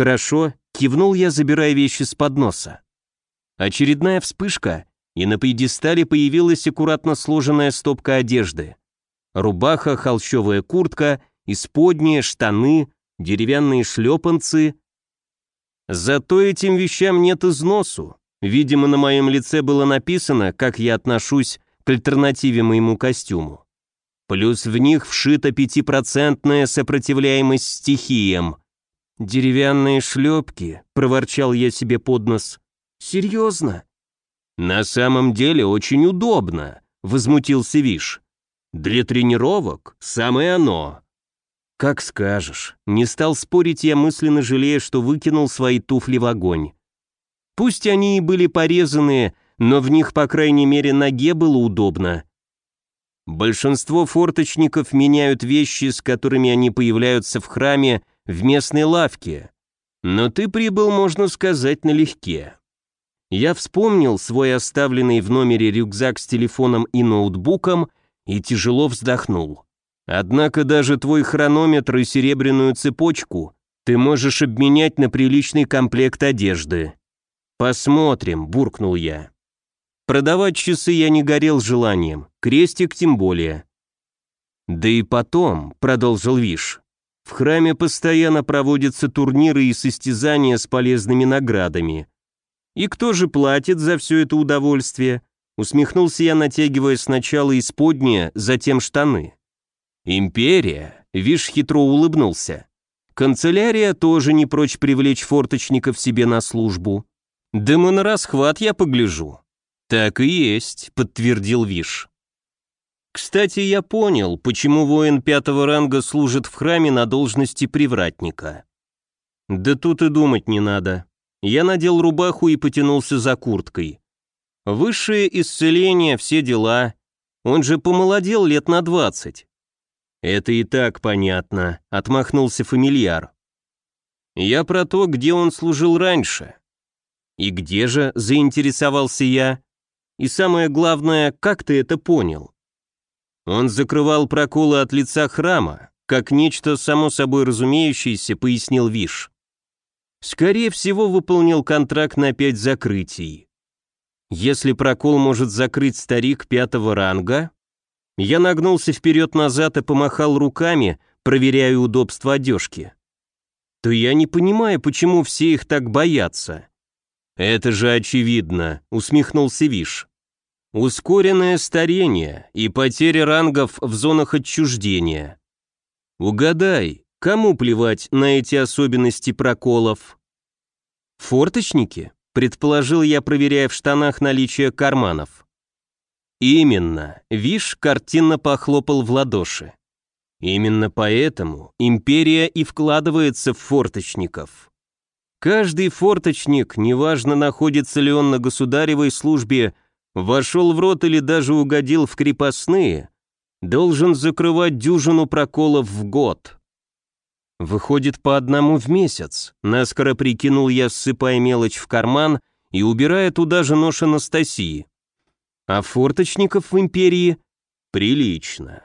«Хорошо», — кивнул я, забирая вещи с подноса. Очередная вспышка, и на пьедестале появилась аккуратно сложенная стопка одежды. Рубаха, холщовая куртка, исподние, штаны, деревянные шлепанцы. Зато этим вещам нет износу. Видимо, на моем лице было написано, как я отношусь к альтернативе моему костюму. Плюс в них вшита пятипроцентная сопротивляемость стихиям. «Деревянные шлепки», — проворчал я себе под нос. «Серьезно?» «На самом деле очень удобно», — возмутился Виш. «Для тренировок самое оно». «Как скажешь». Не стал спорить я, мысленно жалея, что выкинул свои туфли в огонь. Пусть они и были порезанные, но в них, по крайней мере, ноге было удобно. Большинство форточников меняют вещи, с которыми они появляются в храме, в местной лавке. Но ты прибыл, можно сказать, налегке. Я вспомнил свой оставленный в номере рюкзак с телефоном и ноутбуком и тяжело вздохнул. Однако даже твой хронометр и серебряную цепочку ты можешь обменять на приличный комплект одежды. Посмотрим, буркнул я. Продавать часы я не горел желанием, крестик тем более. Да и потом, продолжил Виш, в храме постоянно проводятся турниры и состязания с полезными наградами. И кто же платит за все это удовольствие? Усмехнулся я, натягивая сначала исподние, затем штаны. Империя, Виш хитро улыбнулся. Канцелярия тоже не прочь привлечь форточников себе на службу. Да мы на расхват, я погляжу. Так и есть, подтвердил Виш. Кстати, я понял, почему воин пятого ранга служит в храме на должности привратника. Да тут и думать не надо. Я надел рубаху и потянулся за курткой. Высшее исцеление, все дела. Он же помолодел лет на двадцать. Это и так понятно, отмахнулся фамильяр. Я про то, где он служил раньше. И где же, заинтересовался я. И самое главное, как ты это понял? Он закрывал проколы от лица храма, как нечто само собой разумеющееся, пояснил Виш. Скорее всего, выполнил контракт на пять закрытий. Если прокол может закрыть старик пятого ранга, я нагнулся вперед-назад и помахал руками, проверяя удобство одежки. То я не понимаю, почему все их так боятся. Это же очевидно, усмехнулся Виш. Ускоренное старение и потеря рангов в зонах отчуждения. Угадай, кому плевать на эти особенности проколов? Форточники? Предположил я, проверяя в штанах наличие карманов. Именно, Виш картинно похлопал в ладоши. Именно поэтому империя и вкладывается в форточников. Каждый форточник, неважно находится ли он на государевой службе вошел в рот или даже угодил в крепостные, должен закрывать дюжину проколов в год. Выходит по одному в месяц, наскоро прикинул я, ссыпая мелочь в карман и убирая туда же нож Анастасии. А форточников в империи прилично.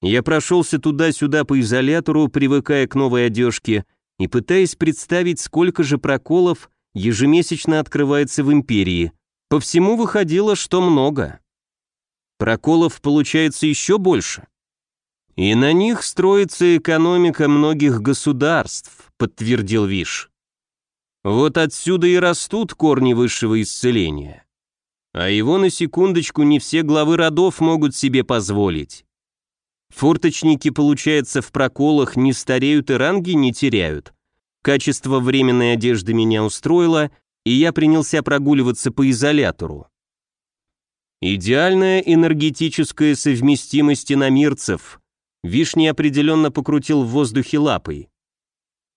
Я прошелся туда-сюда по изолятору, привыкая к новой одежке и пытаясь представить, сколько же проколов ежемесячно открывается в империи – по всему выходило, что много. Проколов получается еще больше. И на них строится экономика многих государств, подтвердил Виш. Вот отсюда и растут корни высшего исцеления. А его на секундочку не все главы родов могут себе позволить. Форточники, получается, в проколах не стареют и ранги не теряют. Качество временной одежды меня устроило, и я принялся прогуливаться по изолятору. Идеальная энергетическая совместимость иномирцев. Вишни определенно покрутил в воздухе лапой.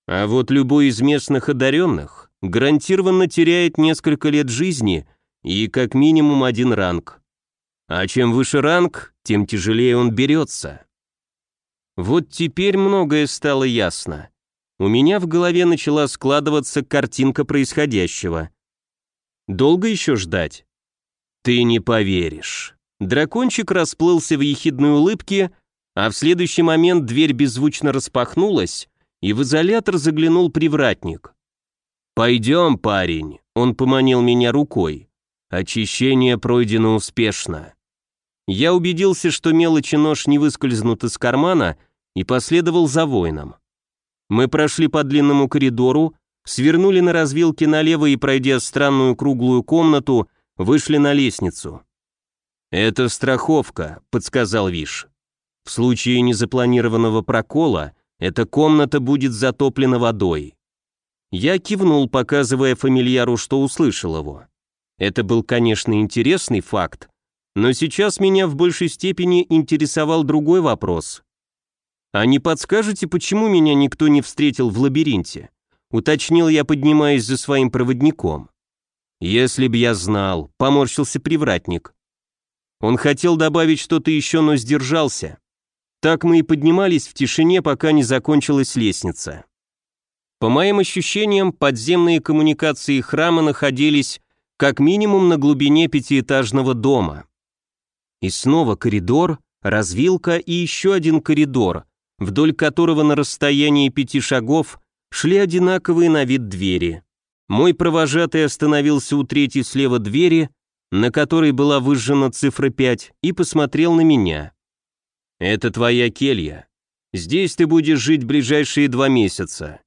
А вот любой из местных одаренных гарантированно теряет несколько лет жизни и как минимум один ранг. А чем выше ранг, тем тяжелее он берется. Вот теперь многое стало ясно. У меня в голове начала складываться картинка происходящего. Долго еще ждать? Ты не поверишь. Дракончик расплылся в ехидной улыбке, а в следующий момент дверь беззвучно распахнулась, и в изолятор заглянул привратник. «Пойдем, парень», — он поманил меня рукой. Очищение пройдено успешно. Я убедился, что мелочи нож не выскользнут из кармана, и последовал за воином. Мы прошли по длинному коридору, свернули на развилке налево и, пройдя странную круглую комнату, вышли на лестницу. «Это страховка», — подсказал Виш. «В случае незапланированного прокола эта комната будет затоплена водой». Я кивнул, показывая фамильяру, что услышал его. Это был, конечно, интересный факт, но сейчас меня в большей степени интересовал другой вопрос. «А не подскажете, почему меня никто не встретил в лабиринте?» Уточнил я, поднимаясь за своим проводником. «Если б я знал», — поморщился привратник. Он хотел добавить что-то еще, но сдержался. Так мы и поднимались в тишине, пока не закончилась лестница. По моим ощущениям, подземные коммуникации храма находились как минимум на глубине пятиэтажного дома. И снова коридор, развилка и еще один коридор, вдоль которого на расстоянии пяти шагов шли одинаковые на вид двери. Мой провожатый остановился у третьей слева двери, на которой была выжжена цифра 5, и посмотрел на меня. «Это твоя келья. Здесь ты будешь жить ближайшие два месяца.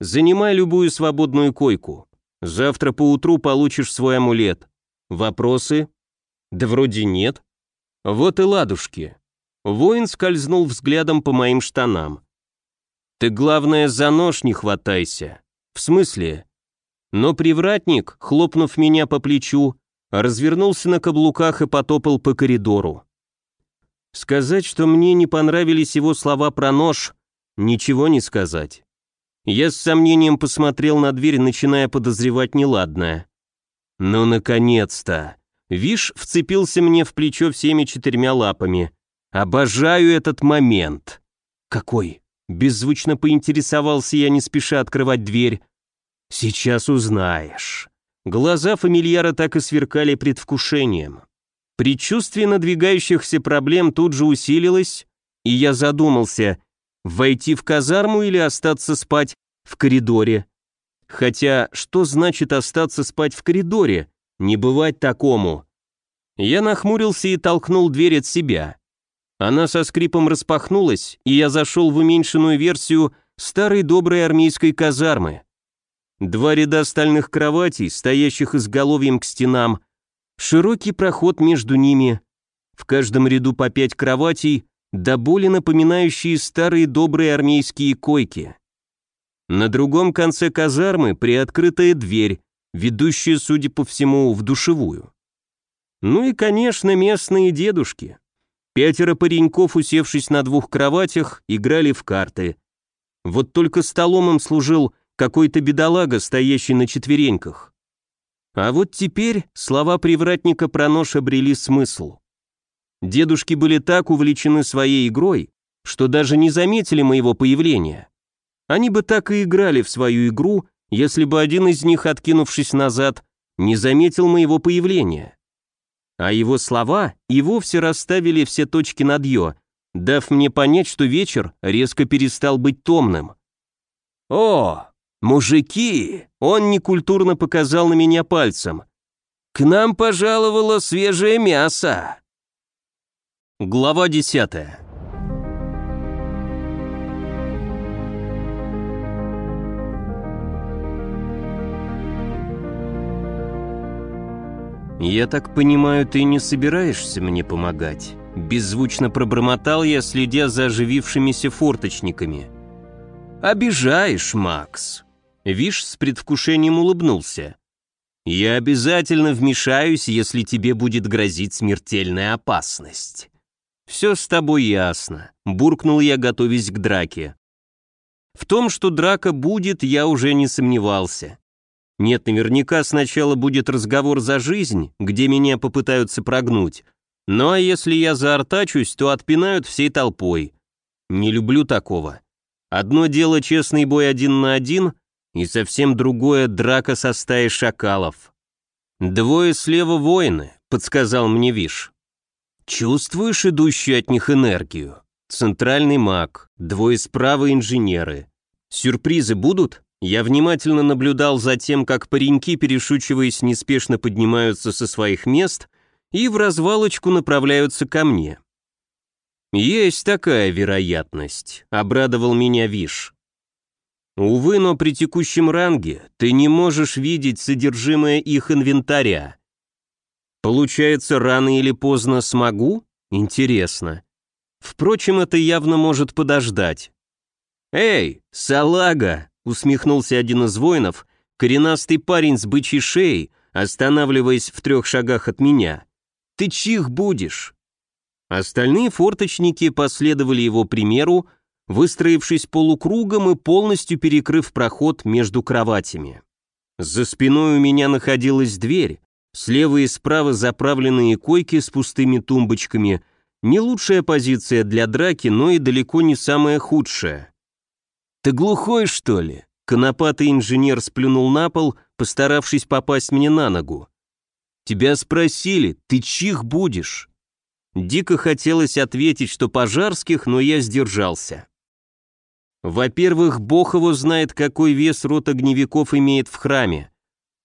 Занимай любую свободную койку. Завтра поутру получишь свой амулет. Вопросы? Да вроде нет. Вот и ладушки. Воин скользнул взглядом по моим штанам. Ты, главное, за нож не хватайся. В смысле? Но привратник, хлопнув меня по плечу, развернулся на каблуках и потопал по коридору. Сказать, что мне не понравились его слова про нож, ничего не сказать. Я с сомнением посмотрел на дверь, начиная подозревать неладное. Ну, наконец-то! Виш вцепился мне в плечо всеми четырьмя лапами. Обожаю этот момент. Какой? Беззвучно поинтересовался я, не спеша открывать дверь. Сейчас узнаешь. Глаза фамильяра так и сверкали предвкушением. Предчувствие надвигающихся проблем тут же усилилось, и я задумался, войти в казарму или остаться спать в коридоре. Хотя, что значит остаться спать в коридоре? Не бывать такому. Я нахмурился и толкнул дверь от себя. Она со скрипом распахнулась, и я зашел в уменьшенную версию старой доброй армейской казармы. Два ряда стальных кроватей, стоящих изголовьем к стенам, широкий проход между ними, в каждом ряду по пять кроватей, до боли напоминающие старые добрые армейские койки. На другом конце казармы приоткрытая дверь, ведущая, судя по всему, в душевую. Ну и, конечно, местные дедушки. Пятеро пареньков, усевшись на двух кроватях, играли в карты. Вот только столом им служил какой-то бедолага, стоящий на четвереньках. А вот теперь слова привратника про нож обрели смысл. Дедушки были так увлечены своей игрой, что даже не заметили моего появления. Они бы так и играли в свою игру, если бы один из них, откинувшись назад, не заметил моего появления. А его слова и вовсе расставили все точки над «ё», дав мне понять, что вечер резко перестал быть томным. «О, мужики!» — он некультурно показал на меня пальцем. «К нам пожаловало свежее мясо!» Глава десятая. «Я так понимаю, ты не собираешься мне помогать?» Беззвучно пробормотал я, следя за оживившимися форточниками. «Обижаешь, Макс!» Виш с предвкушением улыбнулся. «Я обязательно вмешаюсь, если тебе будет грозить смертельная опасность». «Все с тобой ясно», — буркнул я, готовясь к драке. В том, что драка будет, я уже не сомневался. Нет, наверняка сначала будет разговор за жизнь, где меня попытаются прогнуть. Ну а если я заортачусь, то отпинают всей толпой. Не люблю такого. Одно дело честный бой один на один, и совсем другое драка со стаей шакалов. «Двое слева воины», — подсказал мне Виш. Чувствуешь идущую от них энергию? Центральный маг, двое справа инженеры. Сюрпризы будут? Я внимательно наблюдал за тем, как пареньки, перешучиваясь, неспешно поднимаются со своих мест и в развалочку направляются ко мне. «Есть такая вероятность», — обрадовал меня Виш. «Увы, но при текущем ранге ты не можешь видеть содержимое их инвентаря. Получается, рано или поздно смогу? Интересно. Впрочем, это явно может подождать. «Эй, салага!» — усмехнулся один из воинов, коренастый парень с бычьей шеей, останавливаясь в трех шагах от меня. «Ты чих будешь?» Остальные форточники последовали его примеру, выстроившись полукругом и полностью перекрыв проход между кроватями. За спиной у меня находилась дверь, слева и справа заправленные койки с пустыми тумбочками, не лучшая позиция для драки, но и далеко не самая худшая. «Ты глухой, что ли?» Конопатый инженер сплюнул на пол, постаравшись попасть мне на ногу. «Тебя спросили, ты чих будешь?» Дико хотелось ответить, что пожарских, но я сдержался. Во-первых, Бог его знает, какой вес рот огневиков имеет в храме.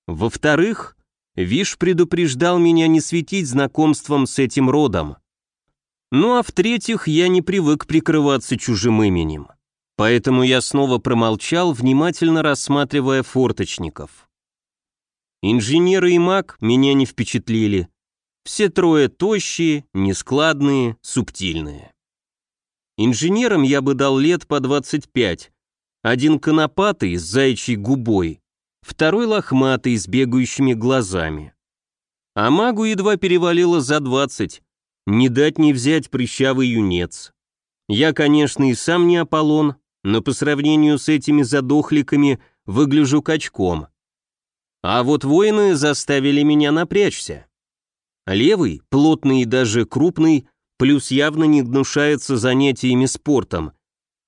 Во-вторых, Виш предупреждал меня не светить знакомством с этим родом. Ну а в-третьих, я не привык прикрываться чужим именем. Поэтому я снова промолчал, внимательно рассматривая форточников. Инженеры и маг меня не впечатлили. Все трое тощие, нескладные, субтильные. Инженерам я бы дал лет по 25. Один конопатый с заячьей губой, второй лохматый с бегающими глазами. А магу едва перевалило за 20, не дать не взять прыщавый юнец. Я, конечно, и сам не Аполлон, но по сравнению с этими задохликами выгляжу качком. А вот воины заставили меня напрячься. Левый, плотный и даже крупный, плюс явно не гнушается занятиями спортом.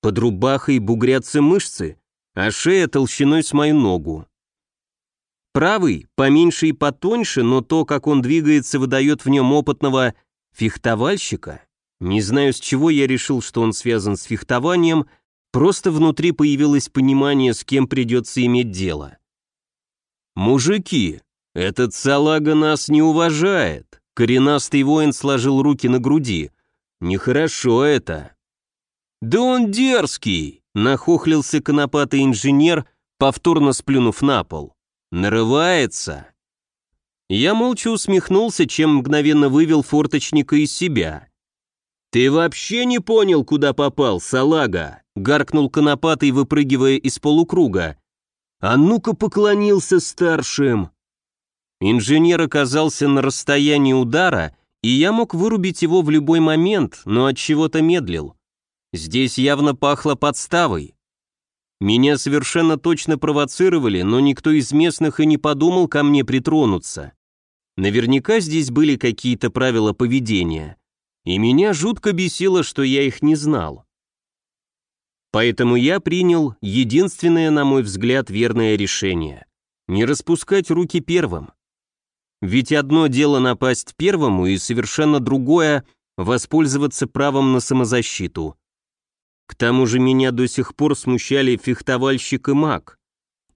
Под рубахой бугрятся мышцы, а шея толщиной с мою ногу. Правый, поменьше и потоньше, но то, как он двигается, выдает в нем опытного фехтовальщика. Не знаю, с чего я решил, что он связан с фехтованием, Просто внутри появилось понимание, с кем придется иметь дело. «Мужики, этот салага нас не уважает», — коренастый воин сложил руки на груди. «Нехорошо это». «Да он дерзкий», — нахохлился конопатый инженер, повторно сплюнув на пол. «Нарывается». Я молча усмехнулся, чем мгновенно вывел форточника из себя. «Ты вообще не понял, куда попал, салага?» Гаркнул конопатый, выпрыгивая из полукруга. «А ну-ка поклонился старшим!» Инженер оказался на расстоянии удара, и я мог вырубить его в любой момент, но от чего-то медлил. Здесь явно пахло подставой. Меня совершенно точно провоцировали, но никто из местных и не подумал ко мне притронуться. Наверняка здесь были какие-то правила поведения. И меня жутко бесило, что я их не знал. Поэтому я принял единственное, на мой взгляд, верное решение – не распускать руки первым. Ведь одно дело напасть первому, и совершенно другое – воспользоваться правом на самозащиту. К тому же меня до сих пор смущали фехтовальщик и маг.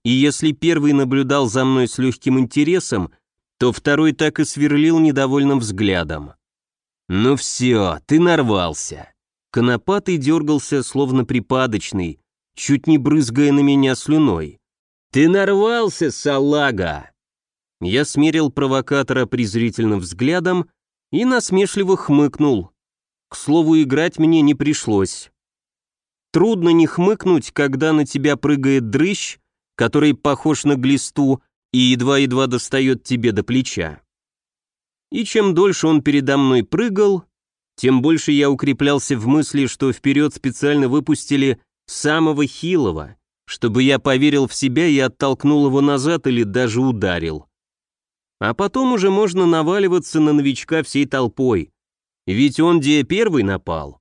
И если первый наблюдал за мной с легким интересом, то второй так и сверлил недовольным взглядом. «Ну все, ты нарвался. Конопатый дергался, словно припадочный, чуть не брызгая на меня слюной. «Ты нарвался, салага!» Я смерил провокатора презрительным взглядом и насмешливо хмыкнул. К слову, играть мне не пришлось. Трудно не хмыкнуть, когда на тебя прыгает дрыщ, который похож на глисту и едва-едва достает тебе до плеча. И чем дольше он передо мной прыгал, тем больше я укреплялся в мысли, что вперед специально выпустили самого хилого, чтобы я поверил в себя и оттолкнул его назад или даже ударил. А потом уже можно наваливаться на новичка всей толпой, ведь он где первый напал.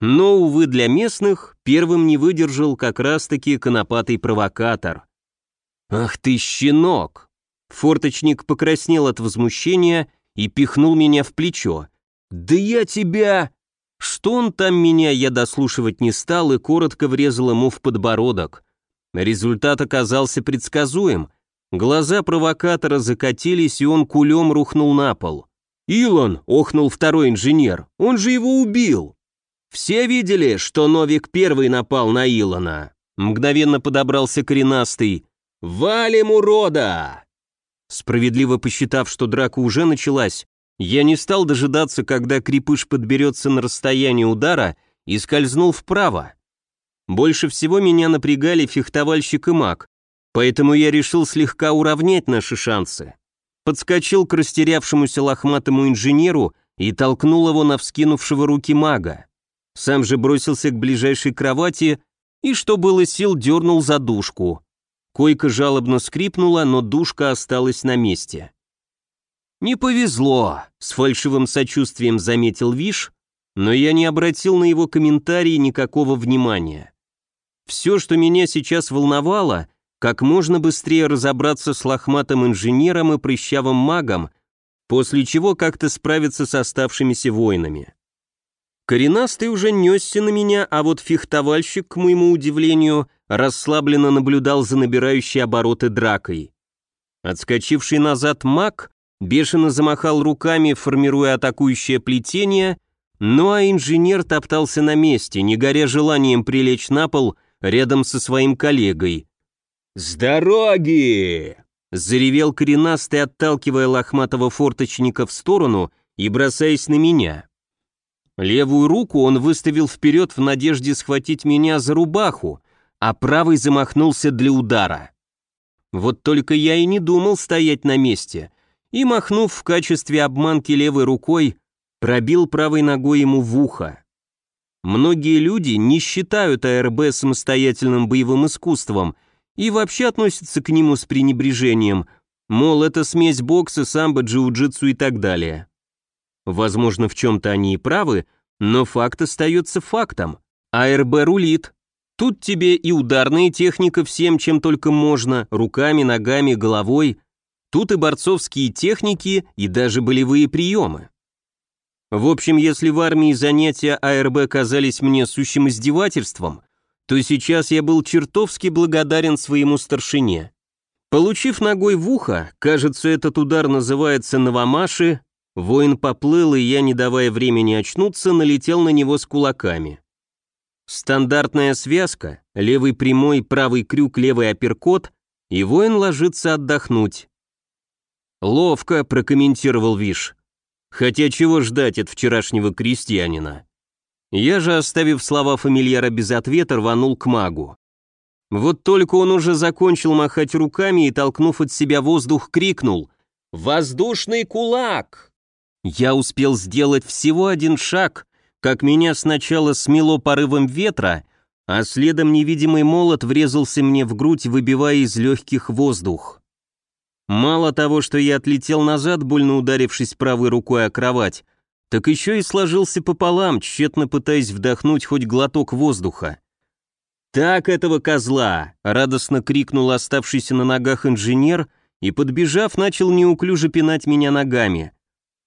Но, увы, для местных первым не выдержал как раз-таки конопатый провокатор. «Ах ты, щенок!» Форточник покраснел от возмущения и пихнул меня в плечо. «Да я тебя...» Что он там меня, я дослушивать не стал и коротко врезал ему в подбородок. Результат оказался предсказуем. Глаза провокатора закатились, и он кулем рухнул на пол. «Илон!» — охнул второй инженер. «Он же его убил!» «Все видели, что Новик первый напал на Илона?» Мгновенно подобрался коренастый. «Валим, урода!» Справедливо посчитав, что драка уже началась, я не стал дожидаться, когда крепыш подберется на расстояние удара и скользнул вправо. Больше всего меня напрягали фехтовальщик и маг, поэтому я решил слегка уравнять наши шансы. Подскочил к растерявшемуся лохматому инженеру и толкнул его на вскинувшего руки мага. Сам же бросился к ближайшей кровати и, что было сил, дернул за душку. Койка жалобно скрипнула, но душка осталась на месте. «Не повезло», — с фальшивым сочувствием заметил Виш, но я не обратил на его комментарии никакого внимания. Все, что меня сейчас волновало, как можно быстрее разобраться с лохматым инженером и прыщавым магом, после чего как-то справиться с оставшимися воинами. Коренастый уже несся на меня, а вот фехтовальщик, к моему удивлению, расслабленно наблюдал за набирающей обороты дракой. Отскочивший назад маг бешено замахал руками, формируя атакующее плетение, ну а инженер топтался на месте, не горя желанием прилечь на пол рядом со своим коллегой. «С дороги!» — заревел коренастый, отталкивая лохматого форточника в сторону и бросаясь на меня. Левую руку он выставил вперед в надежде схватить меня за рубаху, а правый замахнулся для удара. Вот только я и не думал стоять на месте, и, махнув в качестве обманки левой рукой, пробил правой ногой ему в ухо. Многие люди не считают АРБ самостоятельным боевым искусством и вообще относятся к нему с пренебрежением, мол, это смесь бокса, самбо, джиу-джитсу и так далее. Возможно, в чем-то они и правы, но факт остается фактом. АРБ рулит. Тут тебе и ударная техника всем, чем только можно, руками, ногами, головой. Тут и борцовские техники, и даже болевые приемы. В общем, если в армии занятия АРБ казались мне сущим издевательством, то сейчас я был чертовски благодарен своему старшине. Получив ногой в ухо, кажется, этот удар называется «Новомаши», воин поплыл, и я, не давая времени очнуться, налетел на него с кулаками. Стандартная связка, левый прямой, правый крюк, левый апперкот, и воин ложится отдохнуть. «Ловко», — прокомментировал Виш. Хотя чего ждать от вчерашнего крестьянина? Я же, оставив слова фамильяра без ответа, рванул к магу. Вот только он уже закончил махать руками и, толкнув от себя воздух, крикнул «Воздушный кулак!». Я успел сделать всего один шаг, как меня сначала смело порывом ветра, а следом невидимый молот врезался мне в грудь, выбивая из легких воздух. Мало того, что я отлетел назад, больно ударившись правой рукой о кровать, так еще и сложился пополам, тщетно пытаясь вдохнуть хоть глоток воздуха. «Так этого козла!» — радостно крикнул оставшийся на ногах инженер и, подбежав, начал неуклюже пинать меня ногами.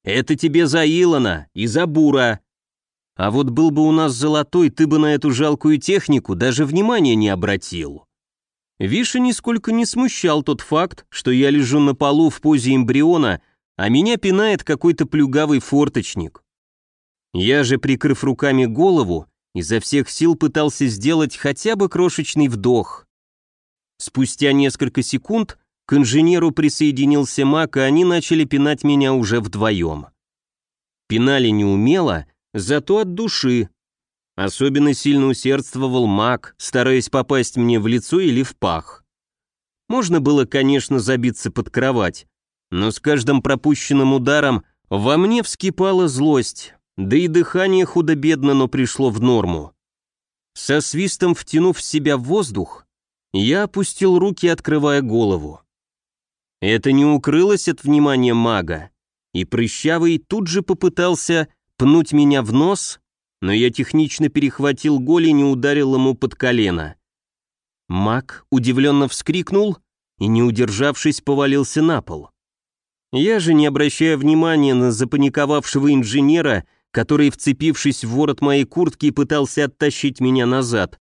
«Это тебе за Илона и за Бура!» «А вот был бы у нас золотой, ты бы на эту жалкую технику даже внимания не обратил!» Виша нисколько не смущал тот факт, что я лежу на полу в позе эмбриона, а меня пинает какой-то плюгавый форточник. Я же, прикрыв руками голову, изо всех сил пытался сделать хотя бы крошечный вдох. Спустя несколько секунд к инженеру присоединился маг, и они начали пинать меня уже вдвоем. Пинали неумело, зато от души, Особенно сильно усердствовал маг, стараясь попасть мне в лицо или в пах. Можно было, конечно, забиться под кровать, но с каждым пропущенным ударом во мне вскипала злость, да и дыхание худо-бедно, но пришло в норму. Со свистом втянув в себя воздух, я опустил руки, открывая голову. Это не укрылось от внимания мага, и прыщавый тут же попытался пнуть меня в нос, но я технично перехватил голень и ударил ему под колено. Мак удивленно вскрикнул и, не удержавшись, повалился на пол. Я же, не обращая внимания на запаниковавшего инженера, который, вцепившись в ворот моей куртки, пытался оттащить меня назад,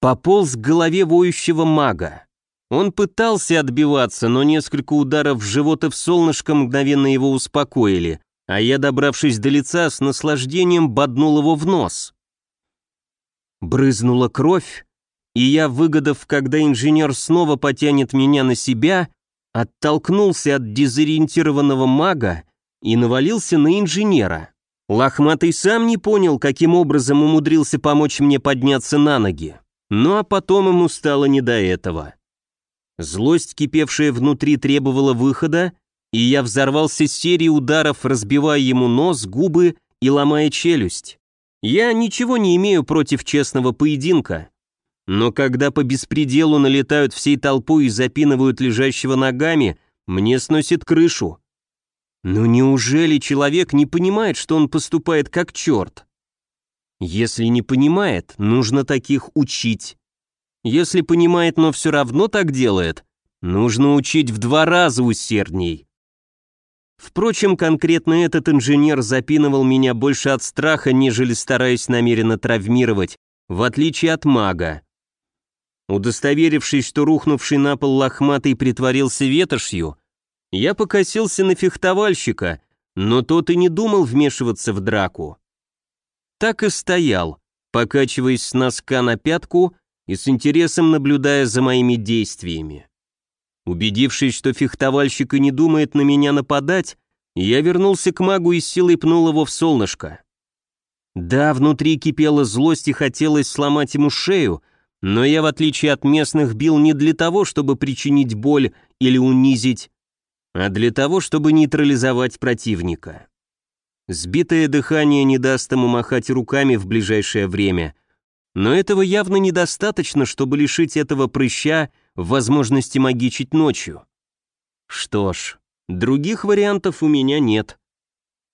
пополз к голове воющего мага. Он пытался отбиваться, но несколько ударов в живот и в солнышко мгновенно его успокоили, а я, добравшись до лица, с наслаждением боднул его в нос. Брызнула кровь, и я, выгодав, когда инженер снова потянет меня на себя, оттолкнулся от дезориентированного мага и навалился на инженера. Лохматый сам не понял, каким образом умудрился помочь мне подняться на ноги. Ну а потом ему стало не до этого. Злость, кипевшая внутри, требовала выхода, и я взорвался серией ударов, разбивая ему нос, губы и ломая челюсть. Я ничего не имею против честного поединка, но когда по беспределу налетают всей толпой и запинывают лежащего ногами, мне сносит крышу. Ну неужели человек не понимает, что он поступает как черт? Если не понимает, нужно таких учить. Если понимает, но все равно так делает, нужно учить в два раза усердней. Впрочем, конкретно этот инженер запинывал меня больше от страха, нежели стараясь намеренно травмировать, в отличие от мага. Удостоверившись, что рухнувший на пол лохматый притворился ветошью, я покосился на фехтовальщика, но тот и не думал вмешиваться в драку. Так и стоял, покачиваясь с носка на пятку и с интересом наблюдая за моими действиями. Убедившись, что фехтовальщик и не думает на меня нападать, я вернулся к магу и силой пнул его в солнышко. Да, внутри кипела злость и хотелось сломать ему шею, но я, в отличие от местных, бил не для того, чтобы причинить боль или унизить, а для того, чтобы нейтрализовать противника. Сбитое дыхание не даст ему махать руками в ближайшее время, но этого явно недостаточно, чтобы лишить этого прыща возможности магичить ночью. Что ж, других вариантов у меня нет.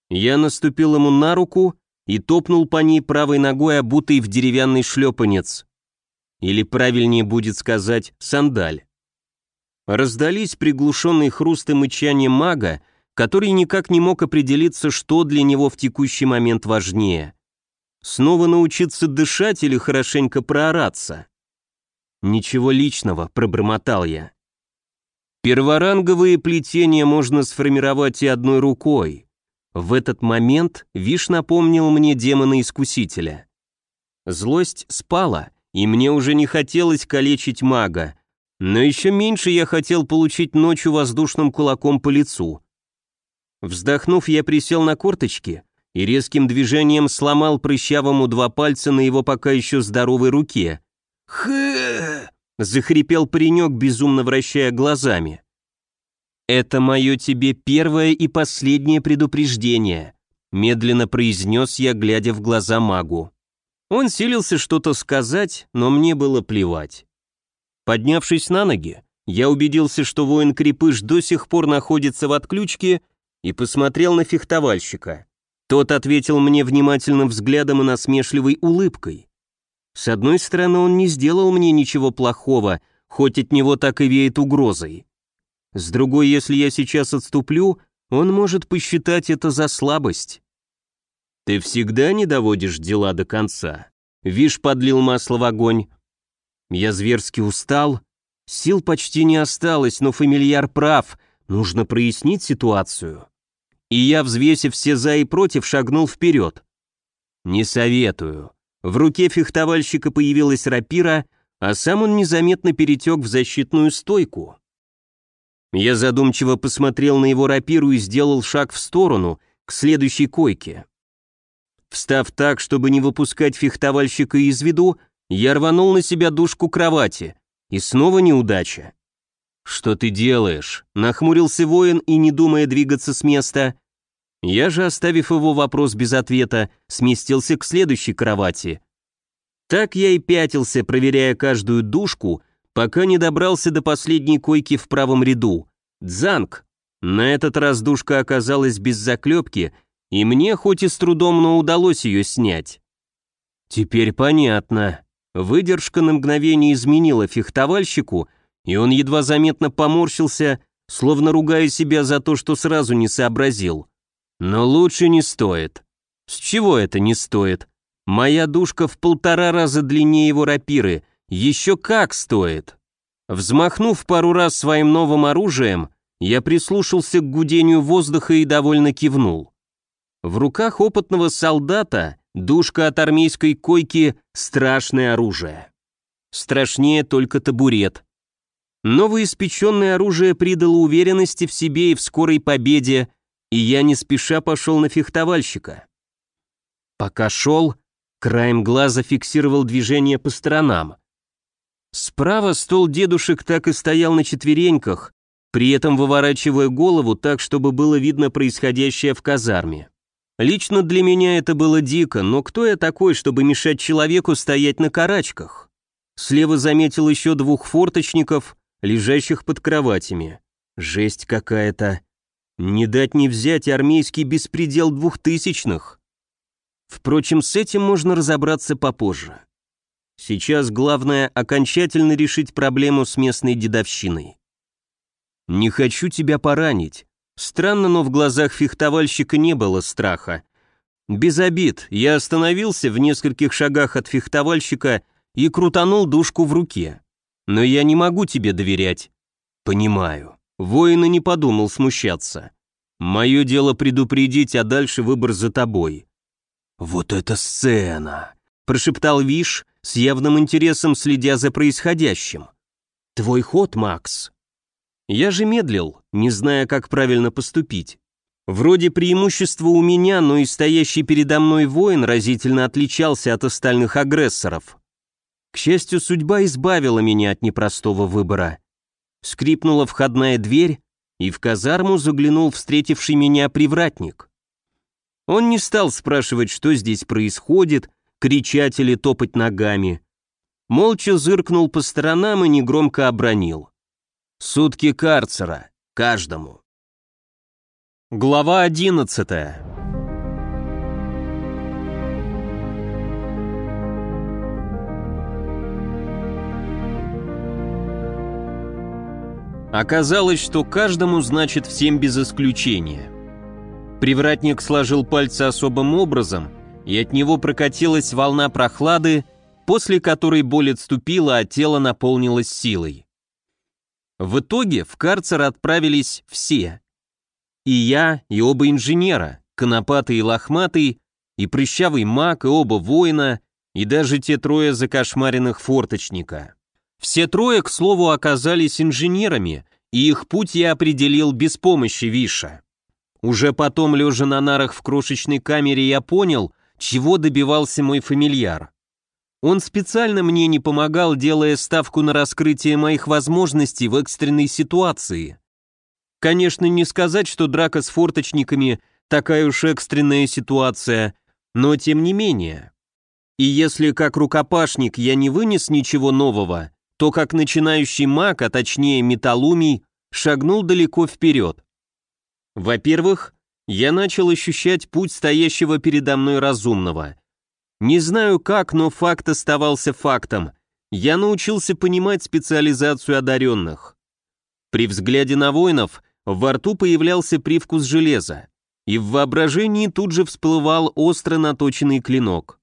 Я наступил ему на руку и топнул по ней правой ногой, обутой в деревянный шлепанец. Или правильнее будет сказать «сандаль». Раздались приглушенный хруст и мычание мага, который никак не мог определиться, что для него в текущий момент важнее. Снова научиться дышать или хорошенько проораться? «Ничего личного», — пробормотал я. Перворанговые плетения можно сформировать и одной рукой. В этот момент Виш напомнил мне демона-искусителя. Злость спала, и мне уже не хотелось калечить мага, но еще меньше я хотел получить ночью воздушным кулаком по лицу. Вздохнув, я присел на корточки и резким движением сломал прыщавому два пальца на его пока еще здоровой руке. «Хэ!» — захрипел паренек, безумно вращая глазами. «Это мое тебе первое и последнее предупреждение», — медленно произнес я, глядя в глаза магу. Он силился что-то сказать, но мне было плевать. Поднявшись на ноги, я убедился, что воин-крепыш до сих пор находится в отключке и посмотрел на фехтовальщика. Тот ответил мне внимательным взглядом и насмешливой улыбкой. С одной стороны, он не сделал мне ничего плохого, хоть от него так и веет угрозой. С другой, если я сейчас отступлю, он может посчитать это за слабость. Ты всегда не доводишь дела до конца. Виш подлил масло в огонь. Я зверски устал, сил почти не осталось, но фамильяр прав, нужно прояснить ситуацию. И я, взвесив все за и против, шагнул вперед. Не советую. В руке фехтовальщика появилась рапира, а сам он незаметно перетек в защитную стойку. Я задумчиво посмотрел на его рапиру и сделал шаг в сторону, к следующей койке. Встав так, чтобы не выпускать фехтовальщика из виду, я рванул на себя дужку кровати. И снова неудача. «Что ты делаешь?» — нахмурился воин и, не думая двигаться с места. Я же, оставив его вопрос без ответа, сместился к следующей кровати. Так я и пятился, проверяя каждую дужку, пока не добрался до последней койки в правом ряду. Дзанг. На этот раз душка оказалась без заклепки, и мне хоть и с трудом, но удалось ее снять. Теперь понятно. Выдержка на мгновение изменила фехтовальщику, и он едва заметно поморщился, словно ругая себя за то, что сразу не сообразил. Но лучше не стоит. С чего это не стоит? Моя душка в полтора раза длиннее его рапиры. Еще как стоит. Взмахнув пару раз своим новым оружием, я прислушался к гудению воздуха и довольно кивнул. В руках опытного солдата душка от армейской койки – страшное оружие. Страшнее только табурет. Новоиспеченное оружие придало уверенности в себе и в скорой победе, и я не спеша пошел на фехтовальщика. Пока шел, краем глаза фиксировал движение по сторонам. Справа стол дедушек так и стоял на четвереньках, при этом выворачивая голову так, чтобы было видно происходящее в казарме. Лично для меня это было дико, но кто я такой, чтобы мешать человеку стоять на карачках? Слева заметил еще двух форточников, лежащих под кроватями. Жесть какая-то. Не дать не взять армейский беспредел двухтысячных. Впрочем, с этим можно разобраться попозже. Сейчас главное окончательно решить проблему с местной дедовщиной. «Не хочу тебя поранить». Странно, но в глазах фехтовальщика не было страха. Без обид, я остановился в нескольких шагах от фехтовальщика и крутанул душку в руке. Но я не могу тебе доверять. Понимаю. Воин и не подумал смущаться. Мое дело предупредить, а дальше выбор за тобой. Вот эта сцена! Прошептал Виш, с явным интересом следя за происходящим. Твой ход, Макс. Я же медлил, не зная, как правильно поступить. Вроде преимущество у меня, но и стоящий передо мной воин разительно отличался от остальных агрессоров. К счастью, судьба избавила меня от непростого выбора. Скрипнула входная дверь, и в казарму заглянул встретивший меня привратник. Он не стал спрашивать, что здесь происходит, кричать или топать ногами. Молча зыркнул по сторонам и негромко обронил. «Сутки карцера. Каждому». Глава одиннадцатая. Оказалось, что каждому значит всем без исключения. Привратник сложил пальцы особым образом, и от него прокатилась волна прохлады, после которой боль отступила, а тело наполнилось силой. В итоге в карцер отправились все. И я, и оба инженера, конопатый и лохматый, и прыщавый маг, и оба воина, и даже те трое закошмаренных форточника. Все трое, к слову, оказались инженерами, и их путь я определил без помощи Виша. Уже потом, лежа на нарах в крошечной камере, я понял, чего добивался мой фамильяр. Он специально мне не помогал, делая ставку на раскрытие моих возможностей в экстренной ситуации. Конечно, не сказать, что драка с форточниками такая уж экстренная ситуация, но тем не менее. И если как рукопашник я не вынес ничего нового, то как начинающий маг, а точнее металлумий, шагнул далеко вперед. Во-первых, я начал ощущать путь стоящего передо мной разумного. Не знаю как, но факт оставался фактом. Я научился понимать специализацию одаренных. При взгляде на воинов во рту появлялся привкус железа, и в воображении тут же всплывал остро наточенный клинок.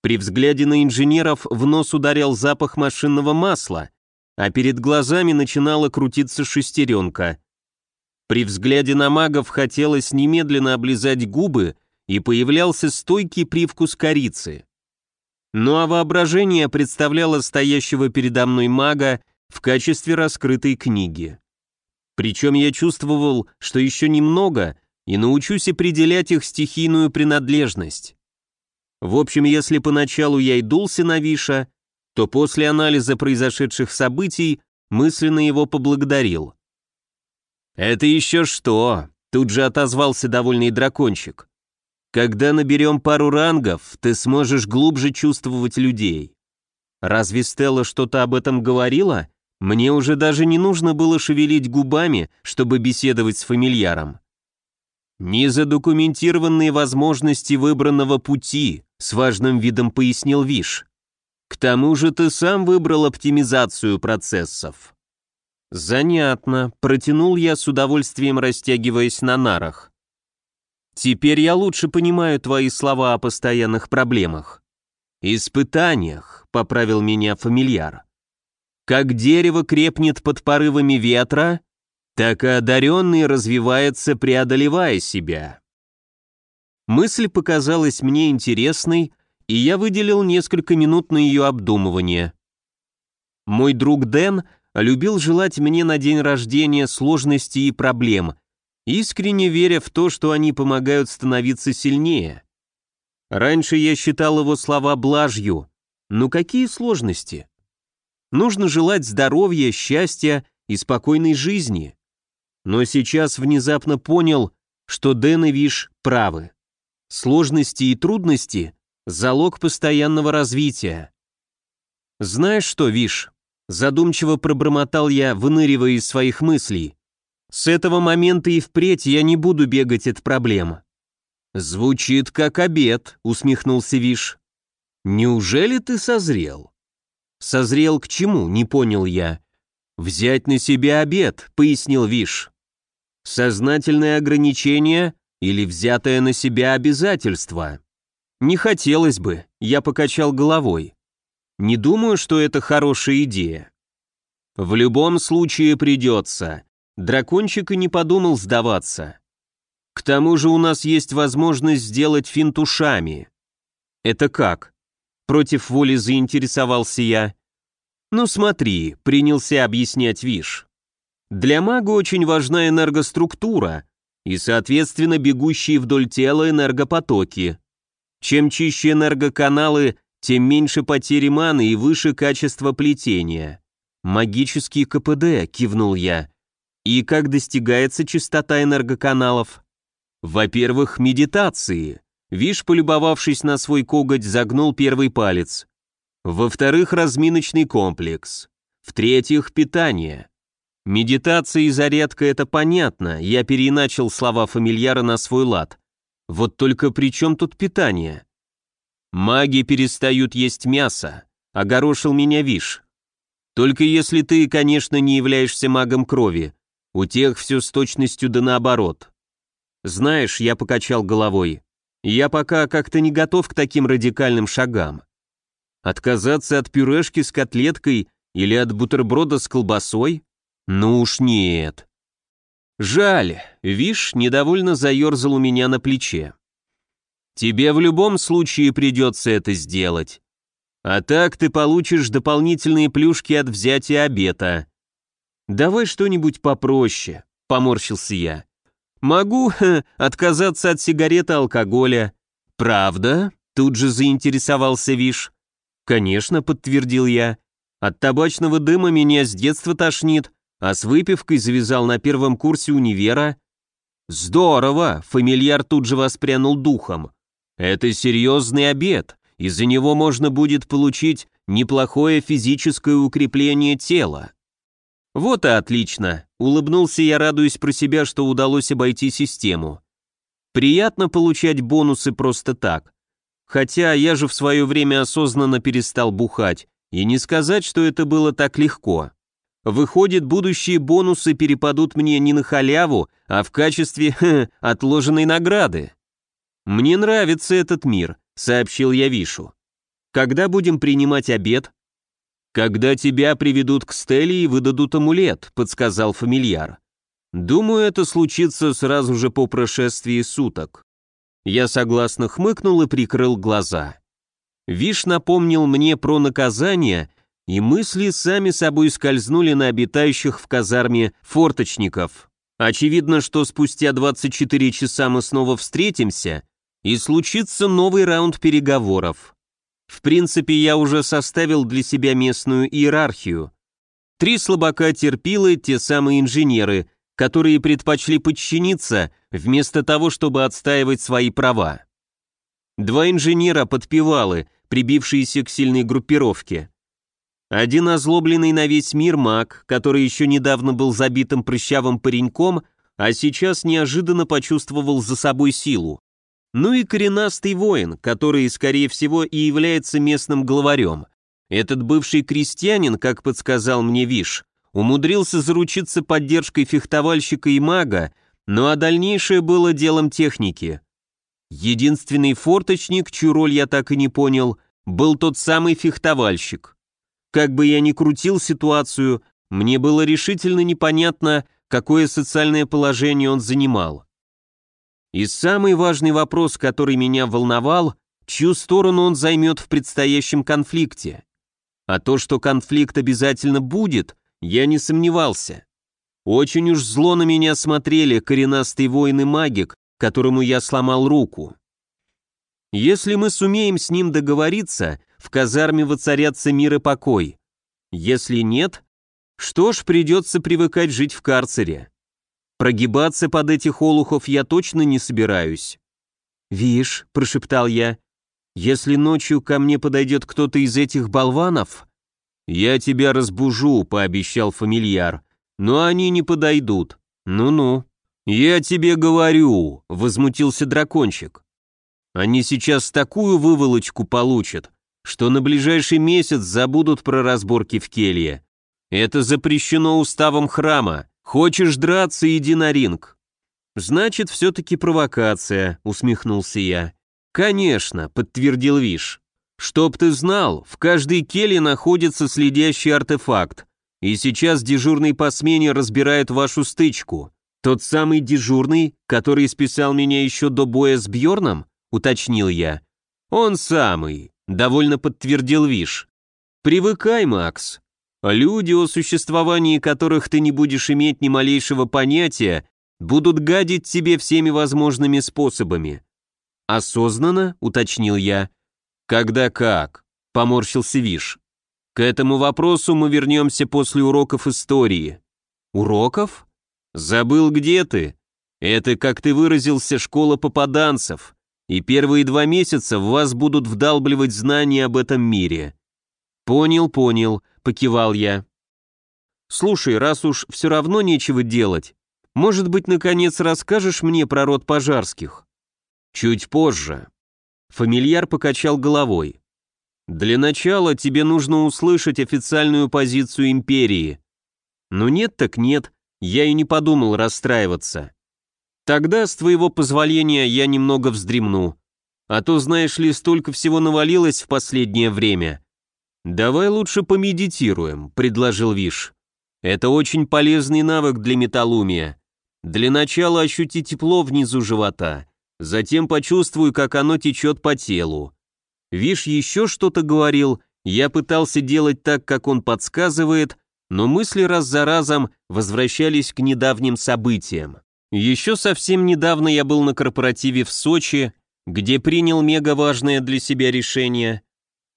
При взгляде на инженеров в нос ударял запах машинного масла, а перед глазами начинала крутиться шестеренка. При взгляде на магов хотелось немедленно облизать губы, и появлялся стойкий привкус корицы. Ну а воображение представляло стоящего передо мной мага в качестве раскрытой книги. Причем я чувствовал, что еще немного, и научусь определять их стихийную принадлежность. В общем, если поначалу я и дулся на Виша, то после анализа произошедших событий мысленно его поблагодарил. «Это еще что?» — тут же отозвался довольный дракончик. «Когда наберем пару рангов, ты сможешь глубже чувствовать людей. Разве Стелла что-то об этом говорила? Мне уже даже не нужно было шевелить губами, чтобы беседовать с фамильяром. «Незадокументированные возможности выбранного пути», с важным видом пояснил Виш. «К тому же ты сам выбрал оптимизацию процессов». «Занятно», — протянул я с удовольствием, растягиваясь на нарах. Теперь я лучше понимаю твои слова о постоянных проблемах. Испытаниях, поправил меня фамильяр. Как дерево крепнет под порывами ветра, так и одаренный развивается, преодолевая себя. Мысль показалась мне интересной, и я выделил несколько минут на ее обдумывание. Мой друг Дэн любил желать мне на день рождения сложностей и проблем, искренне веря в то, что они помогают становиться сильнее. Раньше я считал его слова блажью, но какие сложности? Нужно желать здоровья, счастья и спокойной жизни. Но сейчас внезапно понял, что Дэн и Виш правы. Сложности и трудности – залог постоянного развития. Знаешь что, Виш, задумчиво пробормотал я, выныривая из своих мыслей. С этого момента и впредь я не буду бегать от проблем. Звучит как обед, усмехнулся Виш. Неужели ты созрел? Созрел к чему, не понял я. Взять на себя обед, пояснил Виш. Сознательное ограничение или взятое на себя обязательство? Не хотелось бы, я покачал головой. Не думаю, что это хорошая идея. В любом случае придется. Дракончик и не подумал сдаваться. К тому же у нас есть возможность сделать финт ушами. Это как? Против воли заинтересовался я. Ну смотри, принялся объяснять Виш. Для мага очень важна энергоструктура и, соответственно, бегущие вдоль тела энергопотоки. Чем чище энергоканалы, тем меньше потери маны и выше качество плетения. Магический КПД, кивнул я. И как достигается частота энергоканалов? Во-первых, медитации. Виш, полюбовавшись на свой коготь, загнул первый палец. Во-вторых, разминочный комплекс. В-третьих, питание. Медитация и зарядка – это понятно, я переиначил слова фамильяра на свой лад. Вот только при чем тут питание? Маги перестают есть мясо, огорошил меня Виш. Только если ты, конечно, не являешься магом крови. У тех все с точностью да наоборот. Знаешь, я покачал головой. Я пока как-то не готов к таким радикальным шагам. Отказаться от пюрешки с котлеткой или от бутерброда с колбасой? Ну уж нет. Жаль, Виш недовольно заерзал у меня на плече. Тебе в любом случае придется это сделать. А так ты получишь дополнительные плюшки от взятия обета. Давай что-нибудь попроще, поморщился я. Могу ха, отказаться от сигареты и алкоголя. Правда? Тут же заинтересовался Виш. Конечно, подтвердил я. От табачного дыма меня с детства тошнит, а с выпивкой завязал на первом курсе универа. Здорово, фамильяр тут же воспрянул духом. Это серьезный обед, из-за него можно будет получить неплохое физическое укрепление тела. Вот и отлично, улыбнулся я, радуясь про себя, что удалось обойти систему. Приятно получать бонусы просто так. Хотя я же в свое время осознанно перестал бухать, и не сказать, что это было так легко. Выходит, будущие бонусы перепадут мне не на халяву, а в качестве ха, отложенной награды. Мне нравится этот мир, сообщил я Вишу. Когда будем принимать обед? Когда тебя приведут к Стелле и выдадут амулет, подсказал фамильяр. Думаю, это случится сразу же по прошествии суток. Я согласно хмыкнул и прикрыл глаза. Виш напомнил мне про наказание, и мысли сами собой скользнули на обитающих в казарме форточников. Очевидно, что спустя 24 часа мы снова встретимся, и случится новый раунд переговоров. В принципе, я уже составил для себя местную иерархию. Три слабака терпилы, те самые инженеры, которые предпочли подчиниться, вместо того, чтобы отстаивать свои права. Два инженера подпевалы, прибившиеся к сильной группировке. Один озлобленный на весь мир маг, который еще недавно был забитым прыщавым пареньком, а сейчас неожиданно почувствовал за собой силу ну и коренастый воин, который, скорее всего, и является местным главарем. Этот бывший крестьянин, как подсказал мне Виш, умудрился заручиться поддержкой фехтовальщика и мага, ну а дальнейшее было делом техники. Единственный форточник, чью роль я так и не понял, был тот самый фехтовальщик. Как бы я ни крутил ситуацию, мне было решительно непонятно, какое социальное положение он занимал. И самый важный вопрос, который меня волновал, чью сторону он займет в предстоящем конфликте. А то, что конфликт обязательно будет, я не сомневался. Очень уж зло на меня смотрели коренастый воин и магик, которому я сломал руку. Если мы сумеем с ним договориться, в казарме воцарятся мир и покой. Если нет, что ж, придется привыкать жить в карцере. Прогибаться под этих олухов я точно не собираюсь. «Вишь», — прошептал я, — «если ночью ко мне подойдет кто-то из этих болванов...» «Я тебя разбужу», — пообещал фамильяр, — «но они не подойдут. Ну-ну». «Я тебе говорю», — возмутился дракончик. «Они сейчас такую выволочку получат, что на ближайший месяц забудут про разборки в келье. Это запрещено уставом храма. Хочешь драться, иди на ринг». «Значит, все-таки провокация», — усмехнулся я. «Конечно», — подтвердил Виш. «Чтоб ты знал, в каждой келье находится следящий артефакт, и сейчас дежурный по смене разбирает вашу стычку. «Тот самый дежурный, который списал меня еще до боя с Бьорном?» — уточнил я. «Он самый», — довольно подтвердил Виш. «Привыкай, Макс. Люди, о существовании которых ты не будешь иметь ни малейшего понятия, будут гадить тебе всеми возможными способами». «Осознанно?» — уточнил я. «Когда как?» — поморщился Виш. «К этому вопросу мы вернемся после уроков истории». «Уроков?» «Забыл, где ты? Это, как ты выразился, школа попаданцев, и первые два месяца в вас будут вдалбливать знания об этом мире». «Понял, понял», — покивал я. «Слушай, раз уж все равно нечего делать, может быть, наконец расскажешь мне про род пожарских?» «Чуть позже». Фамильяр покачал головой. «Для начала тебе нужно услышать официальную позицию империи». «Ну нет так нет», я и не подумал расстраиваться. Тогда, с твоего позволения, я немного вздремну. А то, знаешь ли, столько всего навалилось в последнее время. Давай лучше помедитируем, предложил Виш. Это очень полезный навык для металлумия. Для начала ощути тепло внизу живота, затем почувствуй, как оно течет по телу. Виш еще что-то говорил, я пытался делать так, как он подсказывает, но мысли раз за разом возвращались к недавним событиям. Еще совсем недавно я был на корпоративе в Сочи, где принял мега важное для себя решение,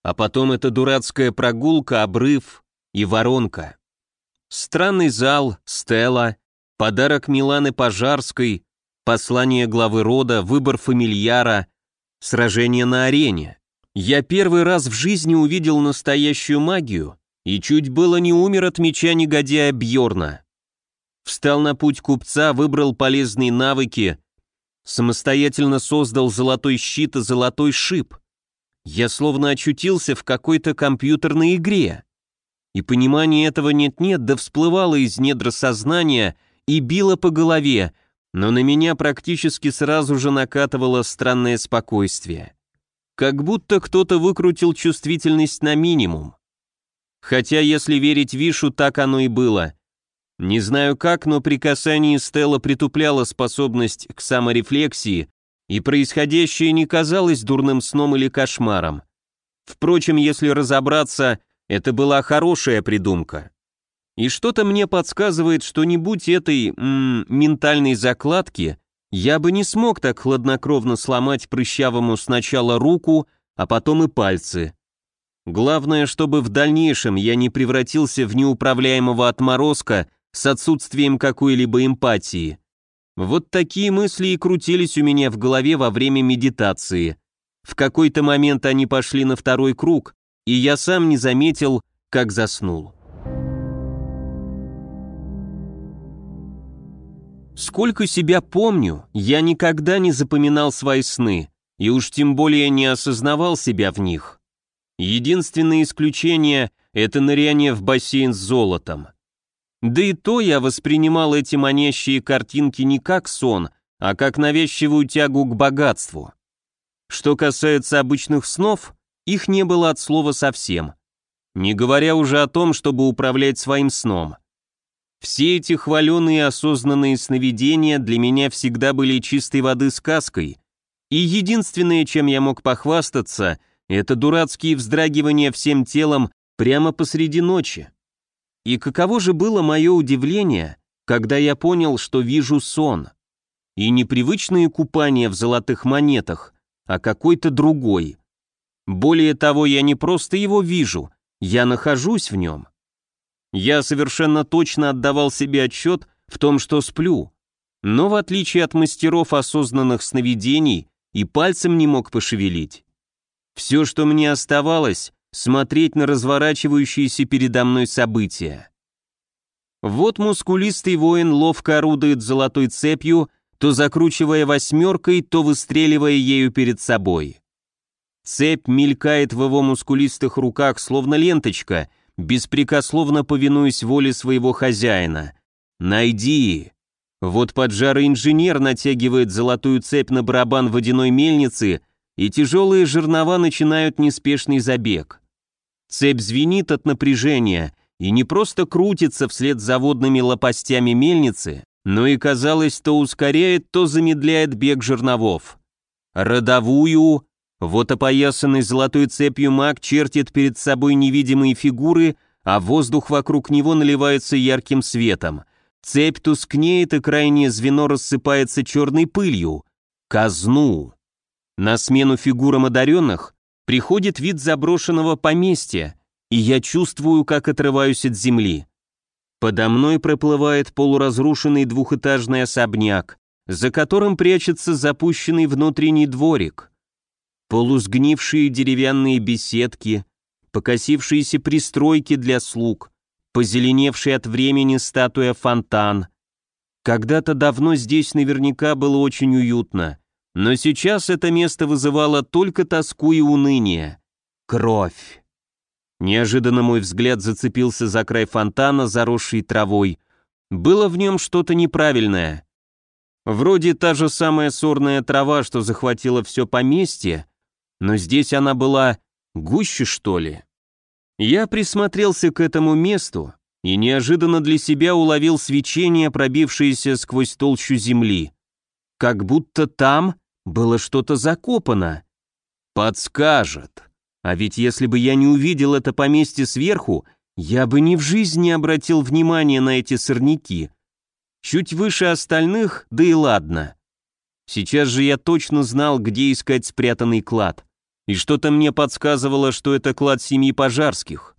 а потом эта дурацкая прогулка, обрыв и воронка. Странный зал, стела, подарок Миланы Пожарской, послание главы рода, выбор фамильяра, сражение на арене. Я первый раз в жизни увидел настоящую магию — и чуть было не умер от меча негодяя Бьорна. Встал на путь купца, выбрал полезные навыки, самостоятельно создал золотой щит и золотой шип. Я словно очутился в какой-то компьютерной игре. И понимание этого нет-нет, да всплывало из недр сознания и било по голове, но на меня практически сразу же накатывало странное спокойствие. Как будто кто-то выкрутил чувствительность на минимум. Хотя, если верить Вишу, так оно и было. Не знаю как, но при касании Стелла притупляло способность к саморефлексии, и происходящее не казалось дурным сном или кошмаром. Впрочем, если разобраться, это была хорошая придумка. И что-то мне подсказывает, что не будь этой м -м, ментальной закладки, я бы не смог так хладнокровно сломать прыщавому сначала руку, а потом и пальцы. Главное, чтобы в дальнейшем я не превратился в неуправляемого отморозка с отсутствием какой-либо эмпатии. Вот такие мысли и крутились у меня в голове во время медитации. В какой-то момент они пошли на второй круг, и я сам не заметил, как заснул. Сколько себя помню, я никогда не запоминал свои сны, и уж тем более не осознавал себя в них. Единственное исключение – это ныряние в бассейн с золотом. Да и то я воспринимал эти манящие картинки не как сон, а как навязчивую тягу к богатству. Что касается обычных снов, их не было от слова совсем. Не говоря уже о том, чтобы управлять своим сном. Все эти хваленые осознанные сновидения для меня всегда были чистой воды сказкой, и единственное, чем я мог похвастаться, это дурацкие вздрагивания всем телом прямо посреди ночи. И каково же было мое удивление, когда я понял, что вижу сон. И непривычные купания в золотых монетах, а какой-то другой. Более того, я не просто его вижу, я нахожусь в нем. Я совершенно точно отдавал себе отчет в том, что сплю, но в отличие от мастеров осознанных сновидений, и пальцем не мог пошевелить. Все, что мне оставалось, смотреть на разворачивающиеся передо мной события. Вот мускулистый воин ловко орудует золотой цепью, то закручивая восьмеркой, то выстреливая ею перед собой. Цепь мелькает в его мускулистых руках, словно ленточка — беспрекословно повинуясь воле своего хозяина. «Найди!» Вот поджарый инженер натягивает золотую цепь на барабан водяной мельницы, и тяжелые жернова начинают неспешный забег. Цепь звенит от напряжения и не просто крутится вслед за водными лопастями мельницы, но и, казалось, то ускоряет, то замедляет бег жерновов. Родовую вот опоясанный золотой цепью маг чертит перед собой невидимые фигуры, а воздух вокруг него наливается ярким светом. Цепь тускнеет, и крайнее звено рассыпается черной пылью. Казну. На смену фигурам одаренных приходит вид заброшенного поместья, и я чувствую, как отрываюсь от земли. Подо мной проплывает полуразрушенный двухэтажный особняк, за которым прячется запущенный внутренний дворик полусгнившие деревянные беседки, покосившиеся пристройки для слуг, позеленевший от времени статуя фонтан. Когда-то давно здесь наверняка было очень уютно, но сейчас это место вызывало только тоску и уныние. Кровь. Неожиданно мой взгляд зацепился за край фонтана, заросший травой. Было в нем что-то неправильное. Вроде та же самая сорная трава, что захватила все поместье, но здесь она была гуще, что ли. Я присмотрелся к этому месту и неожиданно для себя уловил свечение, пробившееся сквозь толщу земли. Как будто там было что-то закопано. Подскажет. А ведь если бы я не увидел это поместье сверху, я бы ни в жизни не обратил внимания на эти сорняки. Чуть выше остальных, да и ладно. Сейчас же я точно знал, где искать спрятанный клад и что-то мне подсказывало, что это клад семьи пожарских.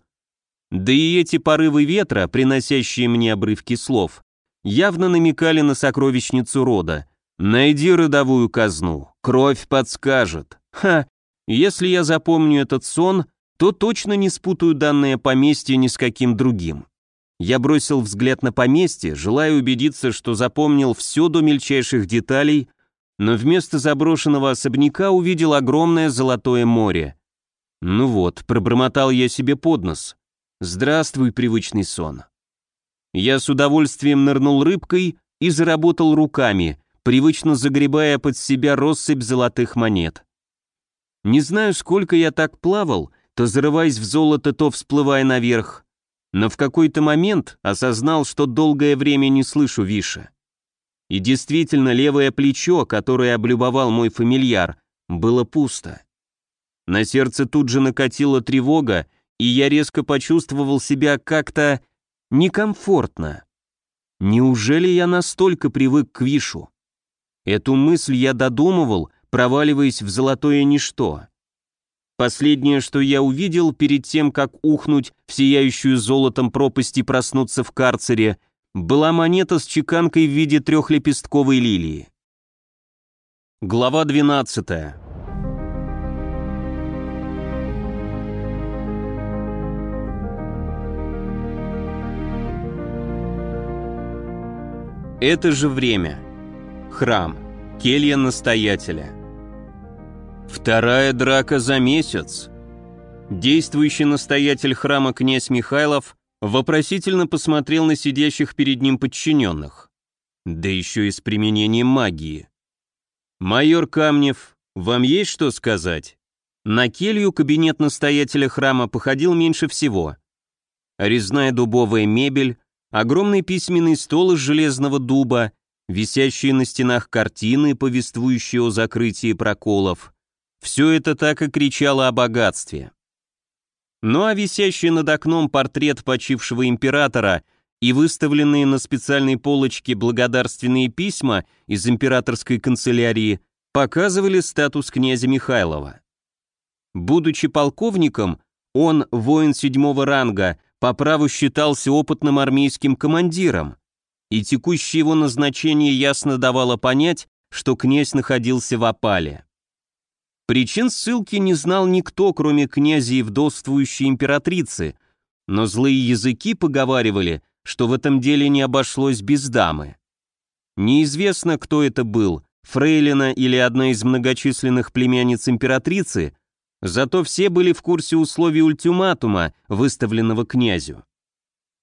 Да и эти порывы ветра, приносящие мне обрывки слов, явно намекали на сокровищницу рода. «Найди родовую казну, кровь подскажет». Ха, если я запомню этот сон, то точно не спутаю данное поместье ни с каким другим. Я бросил взгляд на поместье, желая убедиться, что запомнил все до мельчайших деталей, но вместо заброшенного особняка увидел огромное золотое море. Ну вот, пробормотал я себе под нос. Здравствуй, привычный сон. Я с удовольствием нырнул рыбкой и заработал руками, привычно загребая под себя россыпь золотых монет. Не знаю, сколько я так плавал, то зарываясь в золото, то всплывая наверх, но в какой-то момент осознал, что долгое время не слышу Виша. И действительно, левое плечо, которое облюбовал мой фамильяр, было пусто. На сердце тут же накатила тревога, и я резко почувствовал себя как-то некомфортно. Неужели я настолько привык к Вишу? Эту мысль я додумывал, проваливаясь в золотое ничто. Последнее, что я увидел перед тем, как ухнуть в сияющую золотом пропасть и проснуться в карцере — была монета с чеканкой в виде трехлепестковой лилии. Глава 12. Это же время. Храм. Келья настоятеля. Вторая драка за месяц. Действующий настоятель храма князь Михайлов вопросительно посмотрел на сидящих перед ним подчиненных. Да еще и с применением магии. Майор Камнев, Вам есть что сказать? На келью кабинет настоятеля храма походил меньше всего. Резная дубовая мебель, огромный письменный стол из железного дуба, висящие на стенах картины, повествующие о закрытии проколов. Все это так и кричало о богатстве. Ну а висящий над окном портрет почившего императора и выставленные на специальной полочке благодарственные письма из императорской канцелярии показывали статус князя Михайлова. Будучи полковником, он, воин седьмого ранга, по праву считался опытным армейским командиром, и текущее его назначение ясно давало понять, что князь находился в опале. Причин ссылки не знал никто, кроме князя и вдовствующей императрицы, но злые языки поговаривали, что в этом деле не обошлось без дамы. Неизвестно, кто это был, фрейлина или одна из многочисленных племянниц императрицы, зато все были в курсе условий ультиматума, выставленного князю.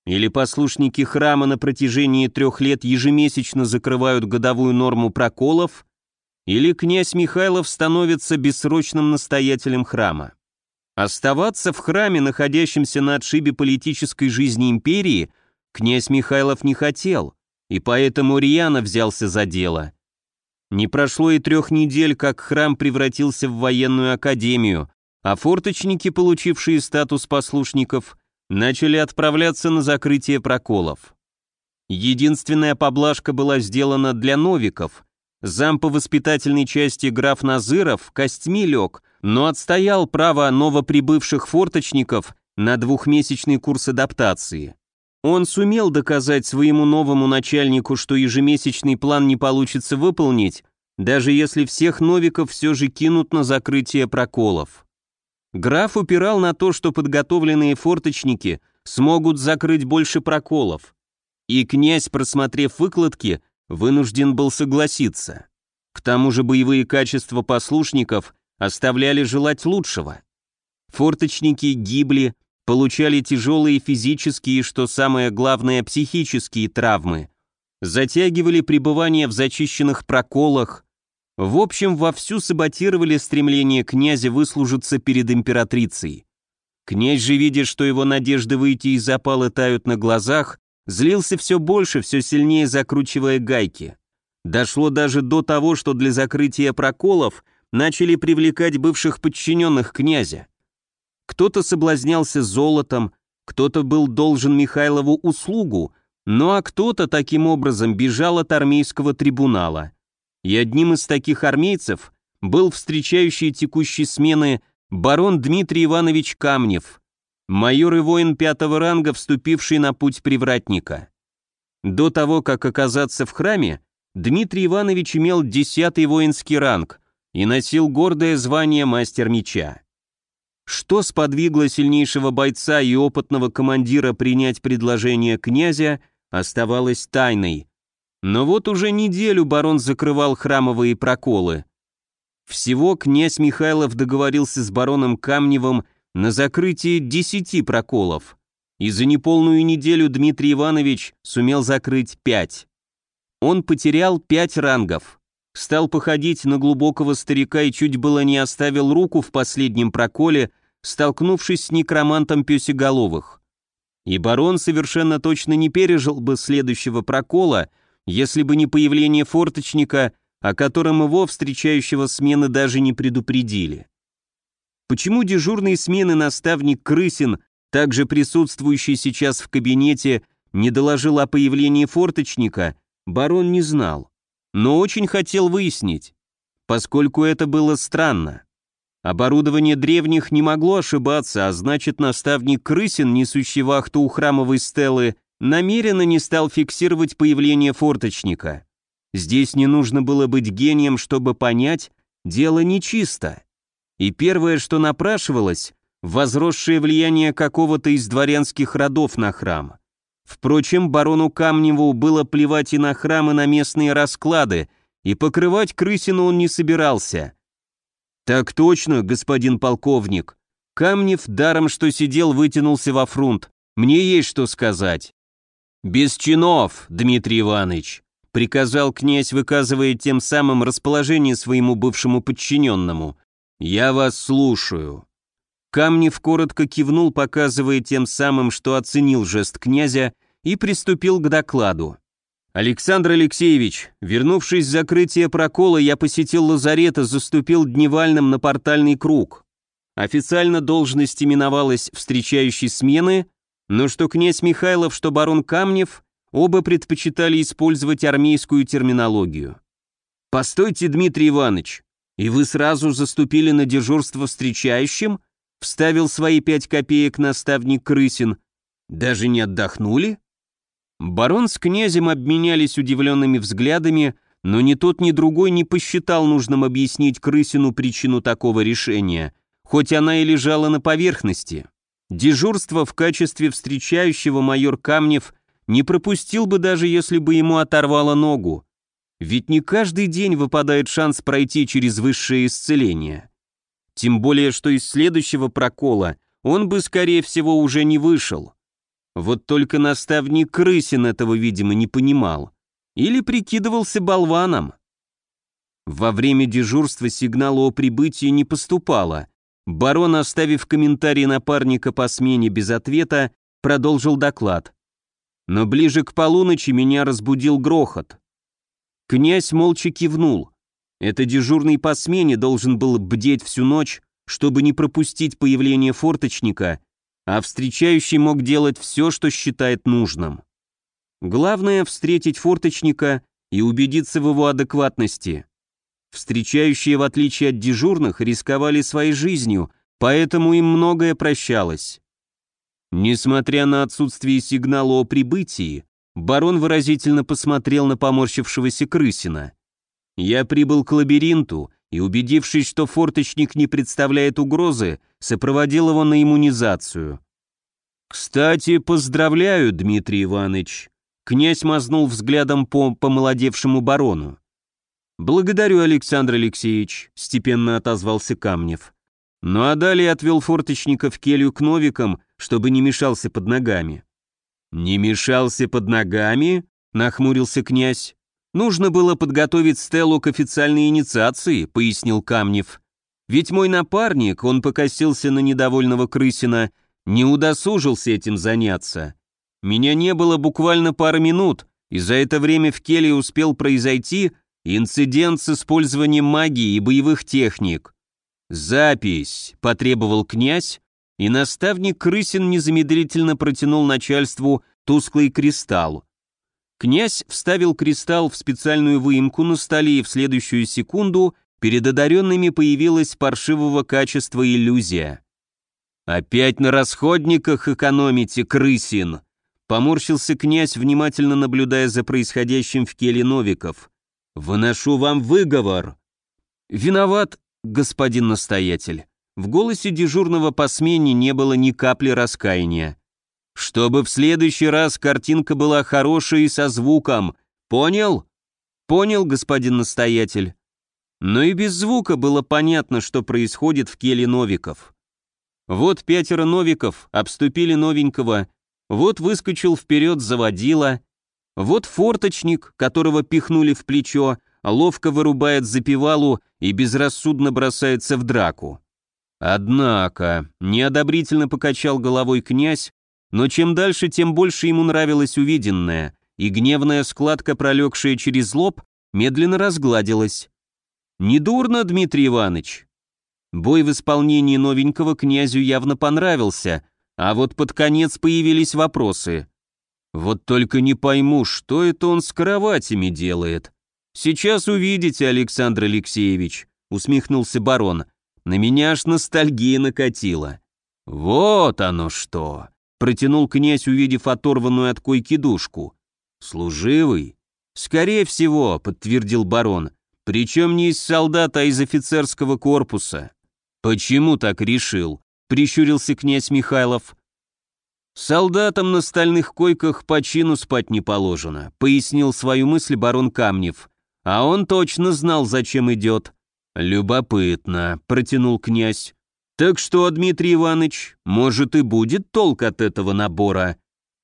Или послушники храма на протяжении трех лет ежемесячно закрывают годовую норму проколов, или князь Михайлов становится бессрочным настоятелем храма. Оставаться в храме, находящемся на отшибе политической жизни империи, князь Михайлов не хотел, и поэтому Рьяно взялся за дело. Не прошло и трех недель, как храм превратился в военную академию, а форточники, получившие статус послушников, начали отправляться на закрытие проколов. Единственная поблажка была сделана для новиков, Зам по воспитательной части граф Назыров костьми лег, но отстоял право новоприбывших форточников на двухмесячный курс адаптации. Он сумел доказать своему новому начальнику, что ежемесячный план не получится выполнить, даже если всех новиков все же кинут на закрытие проколов. Граф упирал на то, что подготовленные форточники смогут закрыть больше проколов. И князь, просмотрев выкладки, вынужден был согласиться. К тому же боевые качества послушников оставляли желать лучшего. Форточники гибли, получали тяжелые физические, что самое главное, психические травмы, затягивали пребывание в зачищенных проколах, в общем, вовсю саботировали стремление князя выслужиться перед императрицей. Князь же, видя, что его надежды выйти из запала тают на глазах, Злился все больше, все сильнее закручивая гайки. Дошло даже до того, что для закрытия проколов начали привлекать бывших подчиненных князя. Кто-то соблазнялся золотом, кто-то был должен Михайлову услугу, ну а кто-то таким образом бежал от армейского трибунала. И одним из таких армейцев был встречающий текущей смены барон Дмитрий Иванович Камнев – майор и воин пятого ранга, вступивший на путь привратника. До того, как оказаться в храме, Дмитрий Иванович имел десятый воинский ранг и носил гордое звание мастер меча. Что сподвигло сильнейшего бойца и опытного командира принять предложение князя, оставалось тайной. Но вот уже неделю барон закрывал храмовые проколы. Всего князь Михайлов договорился с бароном Камневым на закрытие десяти проколов, и за неполную неделю Дмитрий Иванович сумел закрыть пять. Он потерял пять рангов, стал походить на глубокого старика и чуть было не оставил руку в последнем проколе, столкнувшись с некромантом пёсеголовых. И барон совершенно точно не пережил бы следующего прокола, если бы не появление форточника, о котором его встречающего смены даже не предупредили. Почему дежурный смены наставник Крысин, также присутствующий сейчас в кабинете, не доложил о появлении форточника, барон не знал, но очень хотел выяснить, поскольку это было странно. Оборудование древних не могло ошибаться, а значит наставник Крысин, несущий вахту у храмовой стелы, намеренно не стал фиксировать появление форточника. Здесь не нужно было быть гением, чтобы понять, дело нечисто и первое, что напрашивалось, возросшее влияние какого-то из дворянских родов на храм. Впрочем, барону Камневу было плевать и на храм, и на местные расклады, и покрывать крысину он не собирался. «Так точно, господин полковник». Камнев, даром что сидел, вытянулся во фрунт. «Мне есть что сказать». «Без чинов, Дмитрий Иванович», — приказал князь, выказывая тем самым расположение своему бывшему подчиненному. «Я вас слушаю». Камнев коротко кивнул, показывая тем самым, что оценил жест князя, и приступил к докладу. «Александр Алексеевич, вернувшись с закрытия прокола, я посетил лазарет и заступил дневальным на портальный круг. Официально должность именовалась «встречающей смены», но что князь Михайлов, что барон Камнев, оба предпочитали использовать армейскую терминологию. «Постойте, Дмитрий Иванович, и вы сразу заступили на дежурство встречающим?» Вставил свои пять копеек наставник Крысин. «Даже не отдохнули?» Барон с князем обменялись удивленными взглядами, но ни тот, ни другой не посчитал нужным объяснить Крысину причину такого решения, хоть она и лежала на поверхности. Дежурство в качестве встречающего майор Камнев не пропустил бы даже если бы ему оторвало ногу. Ведь не каждый день выпадает шанс пройти через высшее исцеление. Тем более, что из следующего прокола он бы, скорее всего, уже не вышел. Вот только наставник Крысин этого, видимо, не понимал. Или прикидывался болваном. Во время дежурства сигнала о прибытии не поступало. Барон, оставив комментарий напарника по смене без ответа, продолжил доклад. Но ближе к полуночи меня разбудил грохот. Князь молча кивнул. Это дежурный по смене должен был бдеть всю ночь, чтобы не пропустить появление форточника, а встречающий мог делать все, что считает нужным. Главное — встретить форточника и убедиться в его адекватности. Встречающие, в отличие от дежурных, рисковали своей жизнью, поэтому им многое прощалось. Несмотря на отсутствие сигнала о прибытии, барон выразительно посмотрел на поморщившегося крысина. «Я прибыл к лабиринту и, убедившись, что форточник не представляет угрозы, сопроводил его на иммунизацию. «Кстати, поздравляю, Дмитрий Иванович», — князь мазнул взглядом по помолодевшему барону. «Благодарю, Александр Алексеевич», — степенно отозвался Камнев. Ну а далее отвел форточника в келью к новикам, чтобы не мешался под ногами. «Не мешался под ногами?» — нахмурился князь. «Нужно было подготовить Стеллу к официальной инициации», — пояснил Камнев. «Ведь мой напарник, он покосился на недовольного крысина, не удосужился этим заняться. Меня не было буквально пары минут, и за это время в келье успел произойти инцидент с использованием магии и боевых техник. «Запись», — потребовал князь, и наставник Крысин незамедлительно протянул начальству тусклый кристалл. Князь вставил кристалл в специальную выемку на столе, и в следующую секунду перед одаренными появилась паршивого качества иллюзия. «Опять на расходниках экономите, крысин!» Поморщился князь, внимательно наблюдая за происходящим в келе Новиков. «Выношу вам выговор!» «Виноват, господин настоятель». В голосе дежурного по смене не было ни капли раскаяния. «Чтобы в следующий раз картинка была хорошая и со звуком. Понял?» «Понял, господин настоятель». Но и без звука было понятно, что происходит в келе Новиков. Вот пятеро Новиков обступили новенького, вот выскочил вперед заводила, вот форточник, которого пихнули в плечо, ловко вырубает запивалу и безрассудно бросается в драку. Однако, неодобрительно покачал головой князь, но чем дальше, тем больше ему нравилось увиденное, и гневная складка, пролегшая через лоб, медленно разгладилась. «Недурно, Дмитрий Иванович». Бой в исполнении новенького князю явно понравился, а вот под конец появились вопросы. Вот только не пойму, что это он с кроватями делает. Сейчас увидите, Александр Алексеевич, усмехнулся барон. На меня аж ностальгия накатила. Вот оно что, протянул князь, увидев оторванную от койки душку. Служивый? Скорее всего, подтвердил барон. Причем не из солдат, а из офицерского корпуса. Почему так решил? Прищурился князь Михайлов. «Солдатам на стальных койках по чину спать не положено», пояснил свою мысль барон Камнев. А он точно знал, зачем идет. «Любопытно», — протянул князь. «Так что, Дмитрий Иванович, может и будет толк от этого набора?»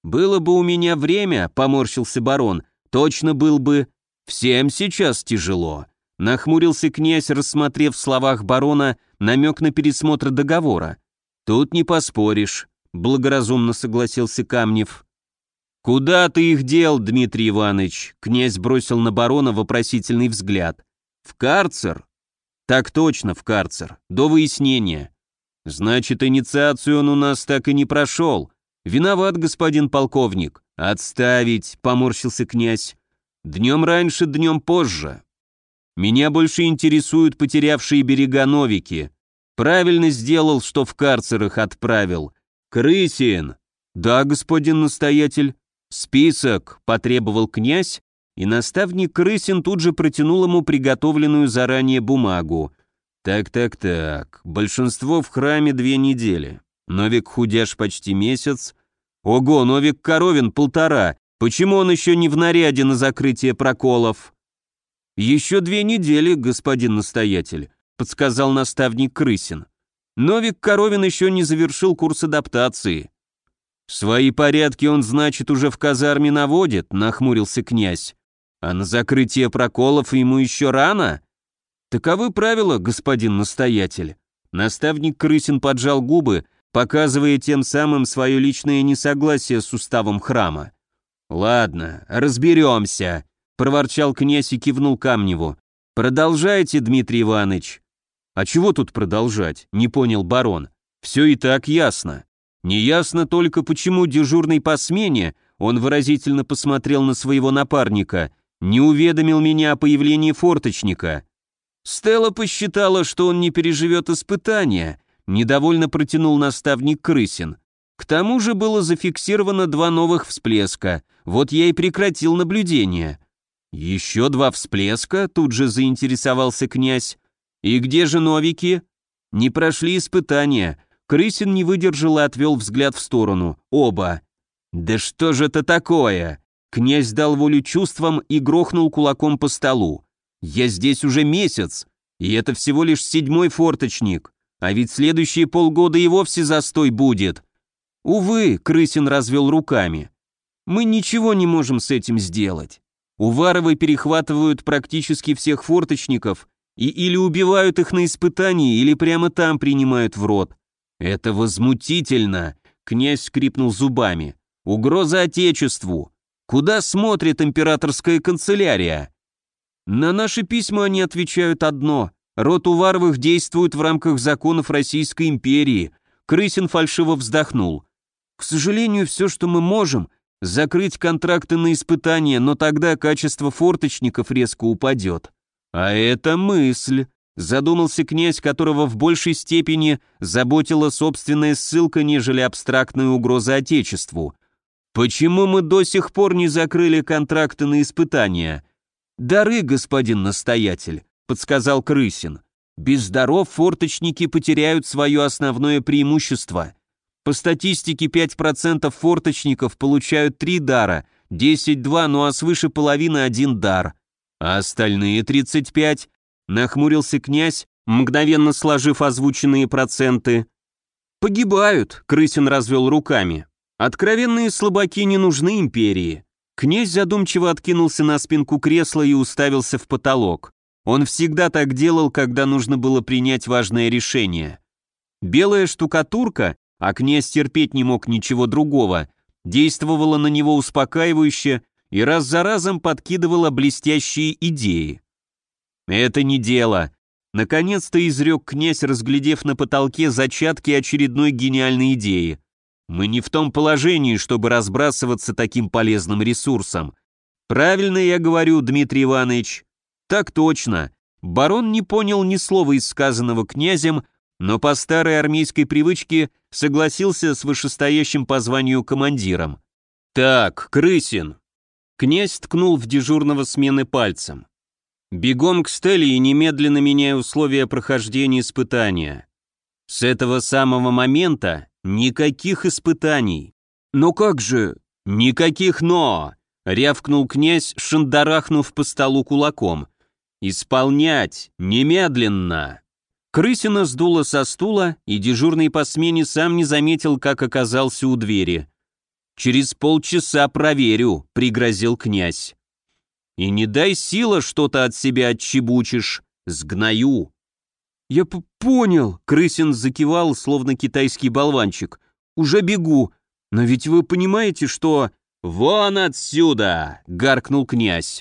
«Было бы у меня время», — поморщился барон, — «точно был бы. Всем сейчас тяжело. Нахмурился князь, рассмотрев в словах барона намек на пересмотр договора. Тут не поспоришь, благоразумно согласился Камнев. «Куда ты их дел, Дмитрий Иванович?» Князь бросил на барона вопросительный взгляд. «В карцер?» «Так точно, в карцер. До выяснения». «Значит, инициацию он у нас так и не прошел. Виноват, господин полковник». «Отставить», — поморщился князь. «Днем раньше, днем позже. Меня больше интересуют потерявшие берега новики. Правильно сделал, что в карцерах отправил. Крысин!» «Да, господин настоятель». «Список», — потребовал князь, и наставник Крысин тут же протянул ему приготовленную заранее бумагу. «Так-так-так, большинство в храме две недели. Новик Худяш почти месяц. Ого, Новик Коровин полтора. Почему он еще не в наряде на закрытие проколов?» «Еще две недели, господин настоятель», — подсказал наставник Крысин. «Новик Коровин еще не завершил курс адаптации». «Свои порядки он, значит, уже в казарме наводит», — нахмурился князь. «А на закрытие проколов ему еще рано?» «Таковы правила, господин настоятель». Наставник Крысин поджал губы, показывая тем самым свое личное несогласие с уставом храма. «Ладно, разберемся», — проворчал князь и кивнул Камневу. «Продолжайте, Дмитрий Иванович». «А чего тут продолжать?» — не понял барон. «Все и так ясно». Неясно только, почему дежурный по смене, он выразительно посмотрел на своего напарника, не уведомил меня о появлении форточника. Стелла посчитала, что он не переживет испытания, недовольно протянул наставник Крысин. К тому же было зафиксировано два новых всплеска, вот я и прекратил наблюдение. Еще два всплеска, тут же заинтересовался князь. И где же новики? Не прошли испытания, Крысин не выдержал и отвел взгляд в сторону. Оба. «Да что же это такое?» Князь дал волю чувствам и грохнул кулаком по столу. «Я здесь уже месяц, и это всего лишь седьмой форточник, а ведь следующие полгода и вовсе застой будет». «Увы», — Крысин развел руками, — «мы ничего не можем с этим сделать. Уваровы перехватывают практически всех форточников и или убивают их на испытании, или прямо там принимают в рот. «Это возмутительно!» — князь скрипнул зубами. «Угроза Отечеству! Куда смотрит императорская канцелярия?» «На наши письма они отвечают одно. Род Уваровых действует в рамках законов Российской империи». Крысин фальшиво вздохнул. «К сожалению, все, что мы можем, закрыть контракты на испытания, но тогда качество форточников резко упадет». «А это мысль», задумался князь, которого в большей степени заботила собственная ссылка, нежели абстрактная угроза Отечеству. «Почему мы до сих пор не закрыли контракты на испытания?» «Дары, господин настоятель», — подсказал Крысин. «Без даров форточники потеряют свое основное преимущество. По статистике 5% форточников получают 3 дара, 10-2, ну а свыше половины один дар. А остальные 35 Нахмурился князь, мгновенно сложив озвученные проценты. «Погибают», — Крысин развел руками. «Откровенные слабаки не нужны империи». Князь задумчиво откинулся на спинку кресла и уставился в потолок. Он всегда так делал, когда нужно было принять важное решение. Белая штукатурка, а князь терпеть не мог ничего другого, действовала на него успокаивающе и раз за разом подкидывала блестящие идеи. «Это не дело», — наконец-то изрек князь, разглядев на потолке зачатки очередной гениальной идеи. «Мы не в том положении, чтобы разбрасываться таким полезным ресурсом. Правильно я говорю, Дмитрий Иванович?» «Так точно». Барон не понял ни слова из сказанного князем, но по старой армейской привычке согласился с вышестоящим по званию командиром. «Так, Крысин!» Князь ткнул в дежурного смены пальцем. Бегом к Стелле и немедленно меняя условия прохождения испытания. С этого самого момента никаких испытаний. Но как же? Никаких «но», рявкнул князь, шандарахнув по столу кулаком. «Исполнять! Немедленно!» Крысина сдула со стула, и дежурный по смене сам не заметил, как оказался у двери. «Через полчаса проверю», — пригрозил князь. И не дай сила что-то от себя отчебучишь, сгною. Я понял, Крысин закивал, словно китайский болванчик. Уже бегу. Но ведь вы понимаете, что... «Вон отсюда!» — гаркнул князь.